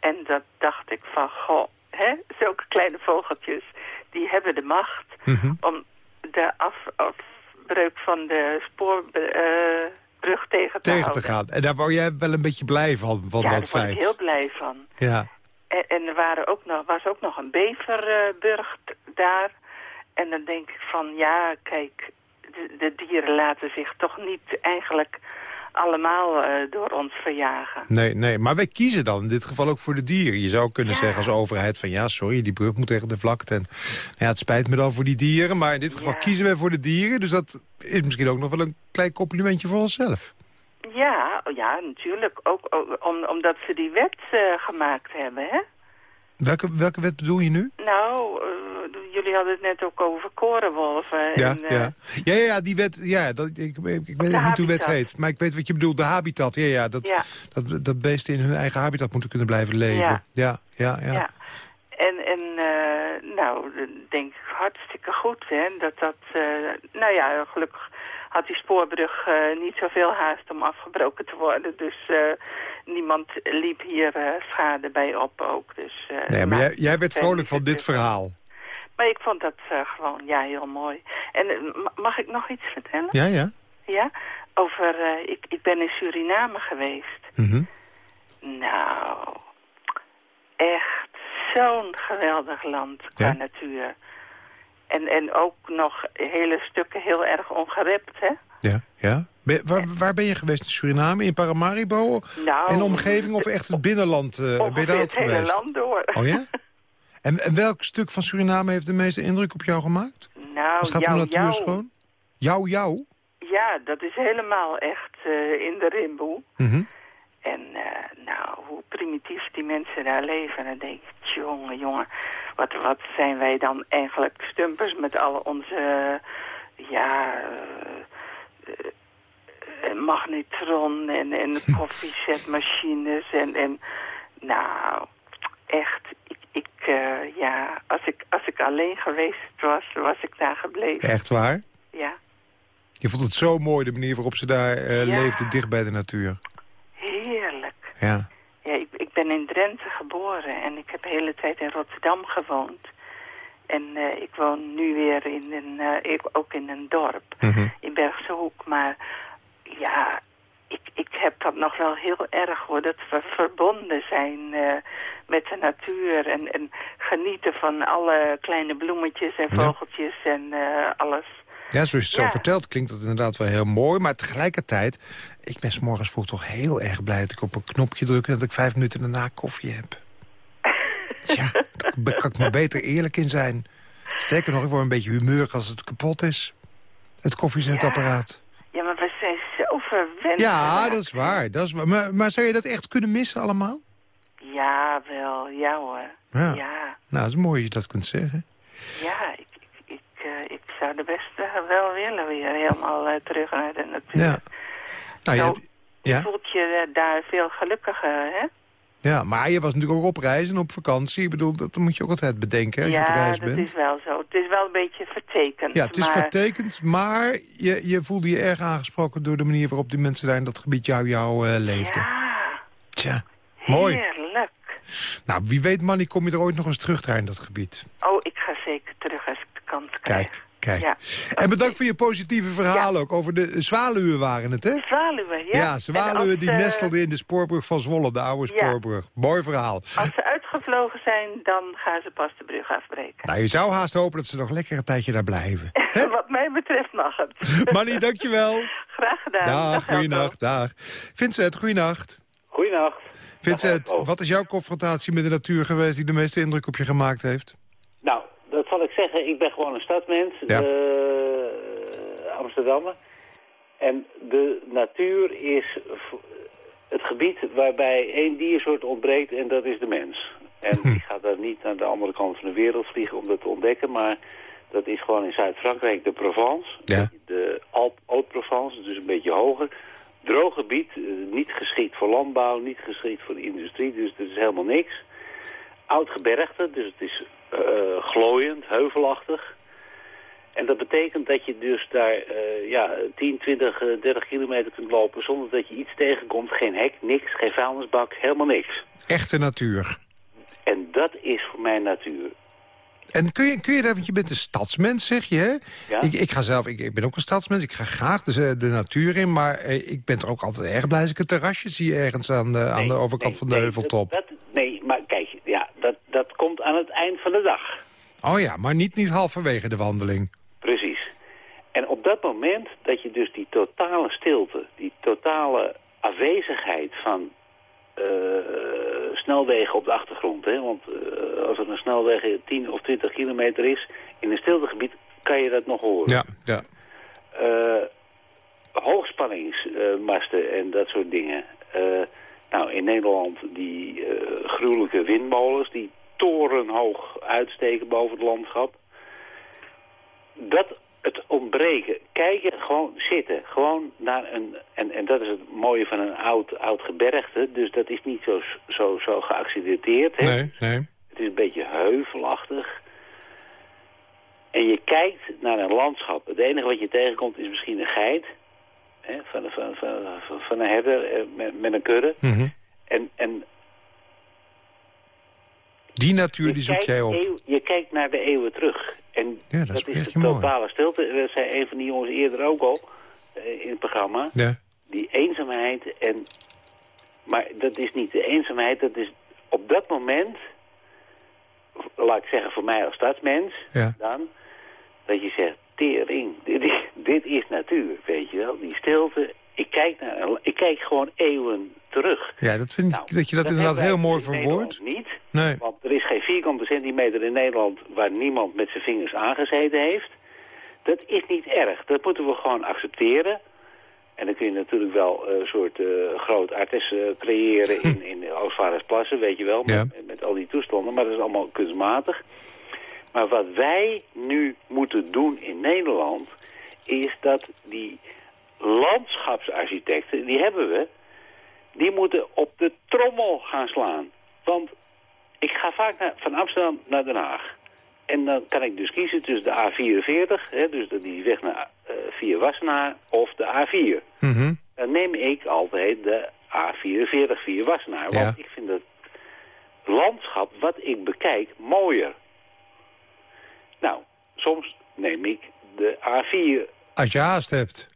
En dat dacht ik van, goh, hè, zulke kleine vogeltjes, die hebben de macht Mhm. om de af, afbreuk van de spoorbrug tegen te Tegen te gaan. En daar word jij wel een beetje blij van, van ja, dat daar word ik feit. heel blij van. Ja. En, en er waren ook nog, was ook nog een beverburg daar. En dan denk ik van, ja, kijk, de, de dieren laten zich toch niet eigenlijk allemaal eh, door ons verjagen. Nee, nee, maar wij kiezen dan in dit geval ook voor de dieren. Je zou kunnen zeggen als overheid van ja, sorry, die brug moet tegen de vlakte. En nou ja, het spijt me dan voor die dieren, maar in dit geval kiezen wij voor de dieren. Dus dat is misschien ook nog wel een klein complimentje voor onszelf. Ja, ja, natuurlijk. Ook, ook om, omdat ze die wet eh, gemaakt hebben, hè? Welke, welke wet bedoel je nu? Nou, eh, jullie hadden het net ook over korenwolven. Ja, en, eh, ja. ja, ja, die wet, ja, dat, ik, ik, ik weet niet hoe de wet heet. Maar ik weet wat je bedoelt, de habitat. Ja, ja, dat, Ja. Dat, dat beesten in hun eigen habitat moeten kunnen blijven leven. Ja. Ja, ja, ja. En, en eh, nou, denk ik hartstikke goed, hè, dat dat, eh, nou ja, gelukkig had die spoorbrug niet zoveel haast om afgebroken te worden. Dus niemand liep hier schade bij op ook. Dus, Nee, maar nou, jij, jij werd vrolijk van dit verhaal. Maar ik vond dat eh, gewoon, ja, heel mooi. En eh, ma- mag ik nog iets vertellen? Ja, ja. Ja? Over, eh, ik, ik ben in Suriname geweest. Mhm. Nou, echt zo'n geweldig land qua Ja? natuur. En, en ook nog hele stukken heel erg ongerept, hè? Ja, ja. Ben- waar, waar ben je geweest in Suriname? In Paramaribo? Nou, en de omgeving of echt het binnenland? eh, ben je daar ook het hele geweest? land door. Oh ja? [laughs] En, en welk stuk van Suriname heeft de meeste indruk op jou gemaakt? Nou, Als het gaat om natuur jou. schoon? Jou, jou? Ja, dat is helemaal echt eh, in de rimboe. Mhm. En eh, nou, hoe primitief die mensen daar leven. Dan denk ik, jongen, jongen, wat, wat zijn wij dan eigenlijk stumpers met alle onze, ja, eh, magnetron en, en [laughs] koffiezetmachines en, en nou, echt, eh, ja, als ik, als ik alleen geweest was, was ik daar gebleven. Echt waar? Ja, Je vond het zo mooi, de manier waarop ze daar eh, Ja. leefden, dicht bij de natuur. heerlijk. Ja. Ja, ik, ik ben in Drenthe geboren en ik heb de hele tijd in Rotterdam gewoond. En eh, ik woon nu weer in een, eh, ik, ook in een dorp, Mhm. in Bergse Hoek. Maar ja, ik, ik heb dat nog wel heel erg hoor, dat we verbonden zijn eh, met de natuur. En, en genieten van alle kleine bloemetjes en Ja. vogeltjes en eh, alles. Ja, zoals je het zo vertelt, klinkt dat inderdaad wel heel mooi. Maar tegelijkertijd, ik ben 's morgens vroeg toch heel erg blij... dat ik op een knopje druk en dat ik vijf minuten daarna koffie heb. [laughs] ja, daar kan ik maar beter eerlijk in zijn. Sterker nog, ik word een beetje humeurig als het kapot is. Het koffiezetapparaat. Ja, maar we zijn zo verwend. Ja, dat is waar. Dat is waar. Maar, maar zou je dat echt kunnen missen allemaal? Ja, wel, ja hoor. Ja. ja. Nou, dat is mooi als je dat kunt zeggen. Ja, ik, ik, ik, eh, ik zou de beste wel willen weer helemaal eh, terug naar de natuur. Ja. Nou, je Zo hebt- ja? voelt je eh, daar veel gelukkiger, hè? Ja, maar je was natuurlijk ook op reis en op vakantie. Ik bedoel, dat moet je ook altijd bedenken als je op ja, reis dat bent. is wel zo. Het is wel een beetje vertekend. Ja, het is maar... vertekend, maar je, je voelde je erg aangesproken... door de manier waarop die mensen daar in dat gebied jou, jou eh, leefden. Ja, Tja, mooi. heerlijk. Nou, wie weet, Manny, kom je er ooit nog eens terug daar in dat gebied. Oh, ik ga zeker terug als ik de kans krijg. Kijk, kijk. Ja. En bedankt voor je positieve verhaal ook. Over de zwaluwen waren het, hè? Zwaluwen, ja. Ja, En zwaluwen als, die eh, nestelden in de spoorbrug van Zwolle, de oude Ja. spoorbrug. Mooi verhaal. Als ze uitgevlogen zijn, dan gaan ze pas de brug afbreken. Nou, je zou haast hopen dat ze nog lekker een tijdje daar blijven. [laughs] Wat mij betreft mag het. [laughs] Manny, dankjewel. Graag gedaan. Dag, Elko. goeienacht, dag. Vincent, goeienacht. Goeienacht. Vincent, wat is jouw confrontatie met de natuur geweest die de meeste indruk op je gemaakt heeft? Dat zal ik zeggen. Ik ben gewoon een stadmens, Ja. eh, Amsterdammer. En de natuur is het gebied waarbij één diersoort ontbreekt en dat is de mens. En Hm. ik ga daar niet naar de andere kant van de wereld vliegen om dat te ontdekken, maar dat is gewoon in Zuid-Frankrijk de Provence. Ja. De Alp Haute-Provence, dus een beetje hoger. droog gebied, eh, niet geschikt voor landbouw, niet geschikt voor de industrie, dus dat is helemaal niks. Oud gebergte, dus het is eh, glooiend, heuvelachtig. En dat betekent dat je dus daar eh, ja, 10, 20, eh, 30 kilometer kunt lopen zonder dat je iets tegenkomt. Geen hek, niks, geen vuilnisbak, helemaal niks. Echte natuur. En dat is voor mij natuur. En kun je, kun je daar, want je bent een stadsmens, zeg je, hè? Ja. Ik, ik ga zelf, ik, ik ben ook een stadsmens, ik ga graag de, de natuur in... maar eh, ik ben er ook altijd erg blij als ik een terrasje zie ergens aan de, aan de overkant van de nee, heuveltop. Dat, dat- nee, maar kijk, ja, dat, komt aan het eind van de dag. Oh ja, maar niet, niet halverwege de wandeling. Precies. En op dat moment dat je dus die totale stilte, die totale afwezigheid van eh, snelwegen op de achtergrond. Hè? Want eh, als er een snelweg 10 of 20 kilometer is, in een stiltegebied kan je dat nog horen. Ja, ja. Eh, hoogspanningsmasten en dat soort dingen. Nou, in Nederland die gruwelijke windmolens die torenhoog uitsteken boven het landschap. Dat het ontbreken, kijken, gewoon zitten. Gewoon naar een, en, en dat is het mooie van een oud, oud gebergte. Dus dat is niet zo, zo, zo geaccidenteerd. Hè? Nee, nee. Het is een beetje heuvelachtig. En je kijkt naar een landschap. Het enige wat je tegenkomt is misschien een geit. Hè, van, van, van, van, van een herder eh, met, met een kudde. Mhm. En, en Die natuur die zoek jij op. eeuw- je kijkt naar de eeuwen terug. En Ja, dat dat, is de mooi. totale stilte. Dat zei een van die jongens eerder ook al eh, in het programma. Ja. Die eenzaamheid. En, maar dat is niet de eenzaamheid. Dat is op dat moment, laat ik zeggen voor mij als stadsmens, Ja. dan, dat je zegt, tering, dit is, dit is natuur, weet je wel. Die stilte. Ik kijk, naar, ik kijk gewoon eeuwen terug. Ja, dat vind ik dat je dat Dat inderdaad heel mooi verwoordt. niet. Nee. Want er is geen vierkante centimeter in Nederland waar niemand met zijn vingers aangezeten heeft. Dat is niet erg. Dat moeten we gewoon accepteren. En dan kun je natuurlijk wel een soort eh, groot artes eh, creëren [laughs] in, in Oostvaardersplassen, weet je wel. Met, Ja. met, met al die toestanden, maar dat is allemaal kunstmatig. Maar wat wij nu moeten doen in Nederland, is dat die landschapsarchitecten, die hebben we, die moeten op de trommel gaan slaan. Want ik ga vaak naar, van Amsterdam naar Den Haag. En dan kan ik dus kiezen tussen de A44, hè, dus de- die weg naar eh, via Wassenaar, of de A4. Mhm. Dan neem ik altijd de A44 via Wassenaar. Want Ja. ik vind het landschap wat ik bekijk mooier. Nou, soms neem ik de A4 Als je haast hebt.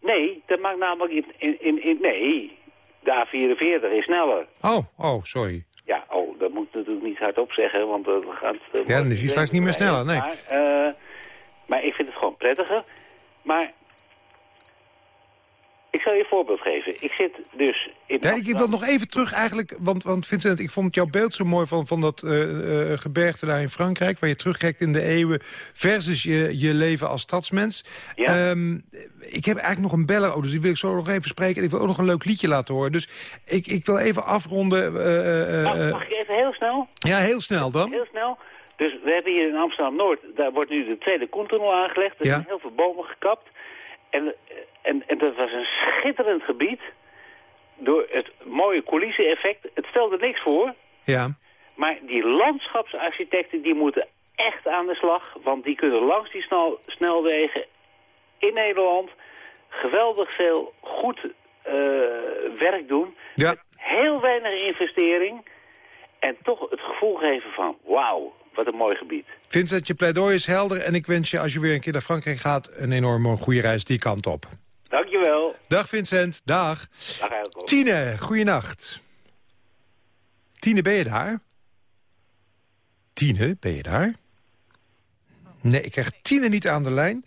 Nee, dat maakt namelijk in, in, in- nee, de A44 is sneller. Oh, oh, sorry. Ja, oh, dat moet ik natuurlijk niet hardop zeggen, want dan gaat... eh, Ja, dan is hij straks niet meer sneller, nee. Maar, eh, maar ik vind het gewoon prettiger. Maar ik zal je een voorbeeld geven. Ik zit dus in Ja, ik wil nog even terug eigenlijk, want, want Vincent, ik vond jouw beeld zo mooi van, van dat eh, eh, gebergte daar in Frankrijk, waar je terugkijkt in de eeuwen, versus je, je leven als stadsmens. Ehm, ik heb eigenlijk nog een beller, oh, dus die wil ik zo nog even spreken. En ik wil ook nog een leuk liedje laten horen. Dus ik, ik wil even afronden. eh, Nou, mag ik even heel snel? ja, heel snel dan. Heel snel. Dus we hebben hier in Amsterdam-Noord, daar wordt nu de tweede Koentunnel aangelegd. Er Ja. zijn heel veel bomen gekapt. En, en, en dat was een schitterend gebied. Door het mooie coulisse-effect. Het stelde niks voor. Ja. Maar die landschapsarchitecten die moeten echt aan de slag. Want die kunnen langs die snel, snelwegen in Nederland geweldig veel goed eh, werk doen. Ja. Heel weinig investering. En toch het gevoel geven van wauw, wat een mooi gebied. Vincent, je pleidooi is helder en ik wens je, als je weer een keer naar Frankrijk gaat, een enorme goede reis die kant op. Dankjewel. Dag Vincent, dag. Dag Elko. Tine, goeienacht. Tine, ben je daar? Tine, ben je daar? Nee, ik krijg Tine niet aan de lijn.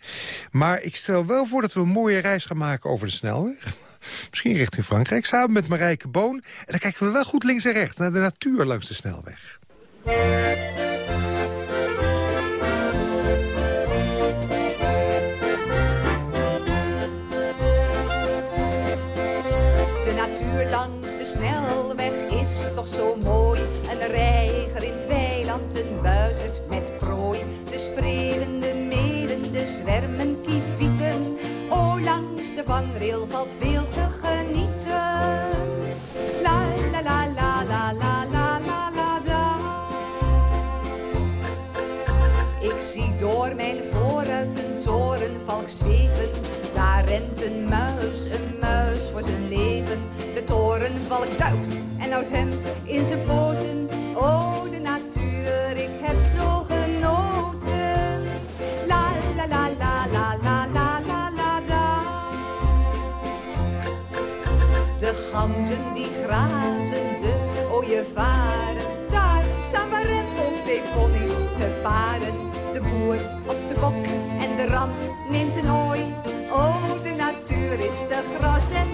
Maar ik stel wel voor dat we een mooie reis gaan maken over de snelweg. Misschien richting Frankrijk, samen met Marijke Boon. En dan kijken we wel goed links en rechts naar de natuur langs de snelweg. Buizert met prooi. De spreeuwende meden, de zwermen kievieten. O, langs de vangrail valt veel te genieten. La, la, la, la, la, la, la, la, la, da. Ik zie door mijn vooruit een torenvalk zweven. Daar rent een muis, een muis voor zijn leven. De torenvalk duikt en houdt hem in zijn poten heb zo genoten. La la la la la la la la la. De ganzen die grazen, de ooievaren. Daar staan waar rempel twee ponies te paren. De boer op de bok en de ram neemt een hooi. Oh, de natuur is te gras en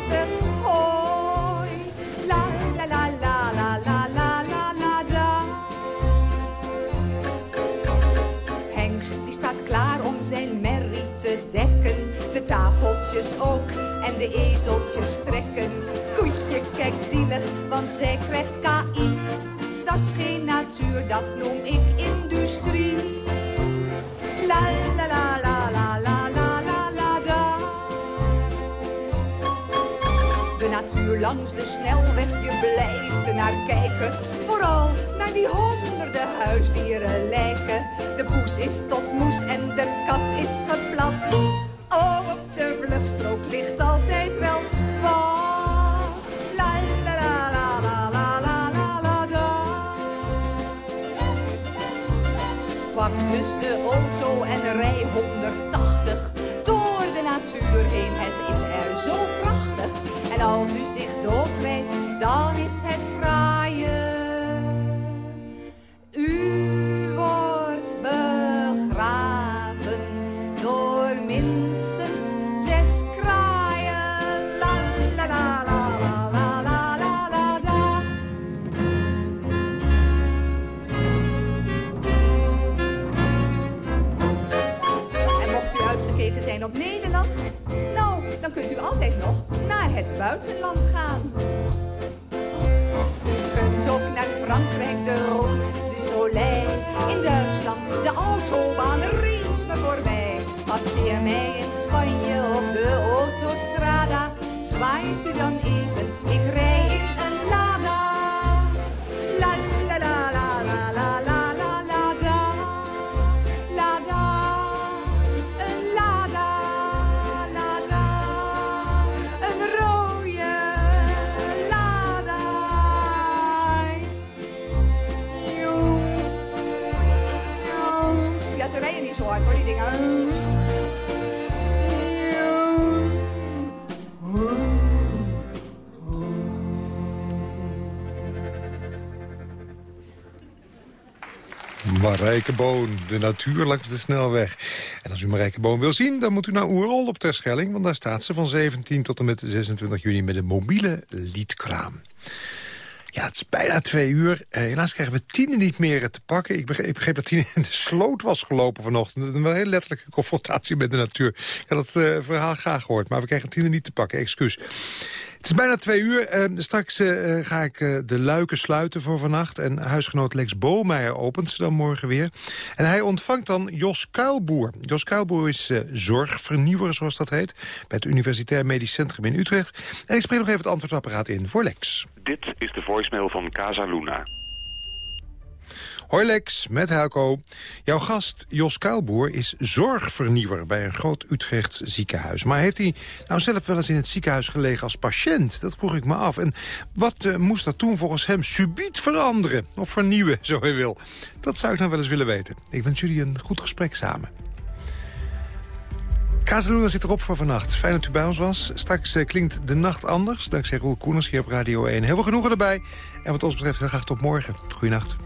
ook en de ezeltjes strekken. Koetje kijkt zielig, want zij krijgt KI. Dat is geen natuur, dat noem ik industrie. La la la la la la la la la. De natuur langs de snelweg, je blijft er naar kijken. Vooral naar die honderden huisdieren lijken. De poes is tot moes en de kat is geplat. Oh, op de vluchtstrook ligt altijd wel wat. La la la la la la la la da. Pak dus de auto en rij 180 door de natuur heen. Het is er zo prachtig. En als u zich doodrijdt, dan is het fraaie. Altijd nog naar het buitenland gaan. Kunt ook naar Frankrijk, de Route du Soleil. In Duitsland, de autobaan race me voorbij. Passeer mij in Spanje op de autostrada. Zwaait u dan even, ik rij Marijke de natuur langs de snelweg. En als u Marijke Boon wil zien, dan moet u naar Oerol op Terschelling... want daar staat ze van 17 tot en met 26 juni met een mobiele liedkraam. Ja, het is bijna twee uur. Eh, helaas krijgen we Tine niet meer te pakken. Ik begreep, dat Tine in de sloot was gelopen vanochtend. Een heel letterlijke confrontatie met de natuur. Ik had het eh, verhaal graag gehoord, maar we krijgen Tine niet te pakken. Excuus. Het is bijna twee uur. Eh, straks eh, ga ik eh, de luiken sluiten voor vannacht. En huisgenoot Lex Boomeijer opent ze dan morgen weer. En hij ontvangt dan Jos Kuilboer. Jos Kuilboer is eh, zorgvernieuwer, zoals dat heet... bij het Universitair Medisch Centrum in Utrecht. En ik spreek nog even het antwoordapparaat in voor Lex. Dit is de voicemail van Casa Luna. Hoi Lex, met Helco. Jouw gast Jos Kuilboer is zorgvernieuwer bij een groot Utrechts ziekenhuis. Maar heeft hij nou zelf wel eens in het ziekenhuis gelegen als patiënt? Dat vroeg ik me af. En wat eh, moest dat toen volgens hem subiet veranderen? Of vernieuwen, [laughs] zo hij wil? Dat zou ik nou wel eens willen weten. Ik wens jullie een goed gesprek samen. Kazeluna zit erop voor vannacht. Fijn dat u bij ons was. Straks eh, klinkt de nacht anders, dankzij Roel Koeners hier op Radio 1. Heel veel genoegen erbij. En wat ons betreft heel graag tot morgen. Goeienacht.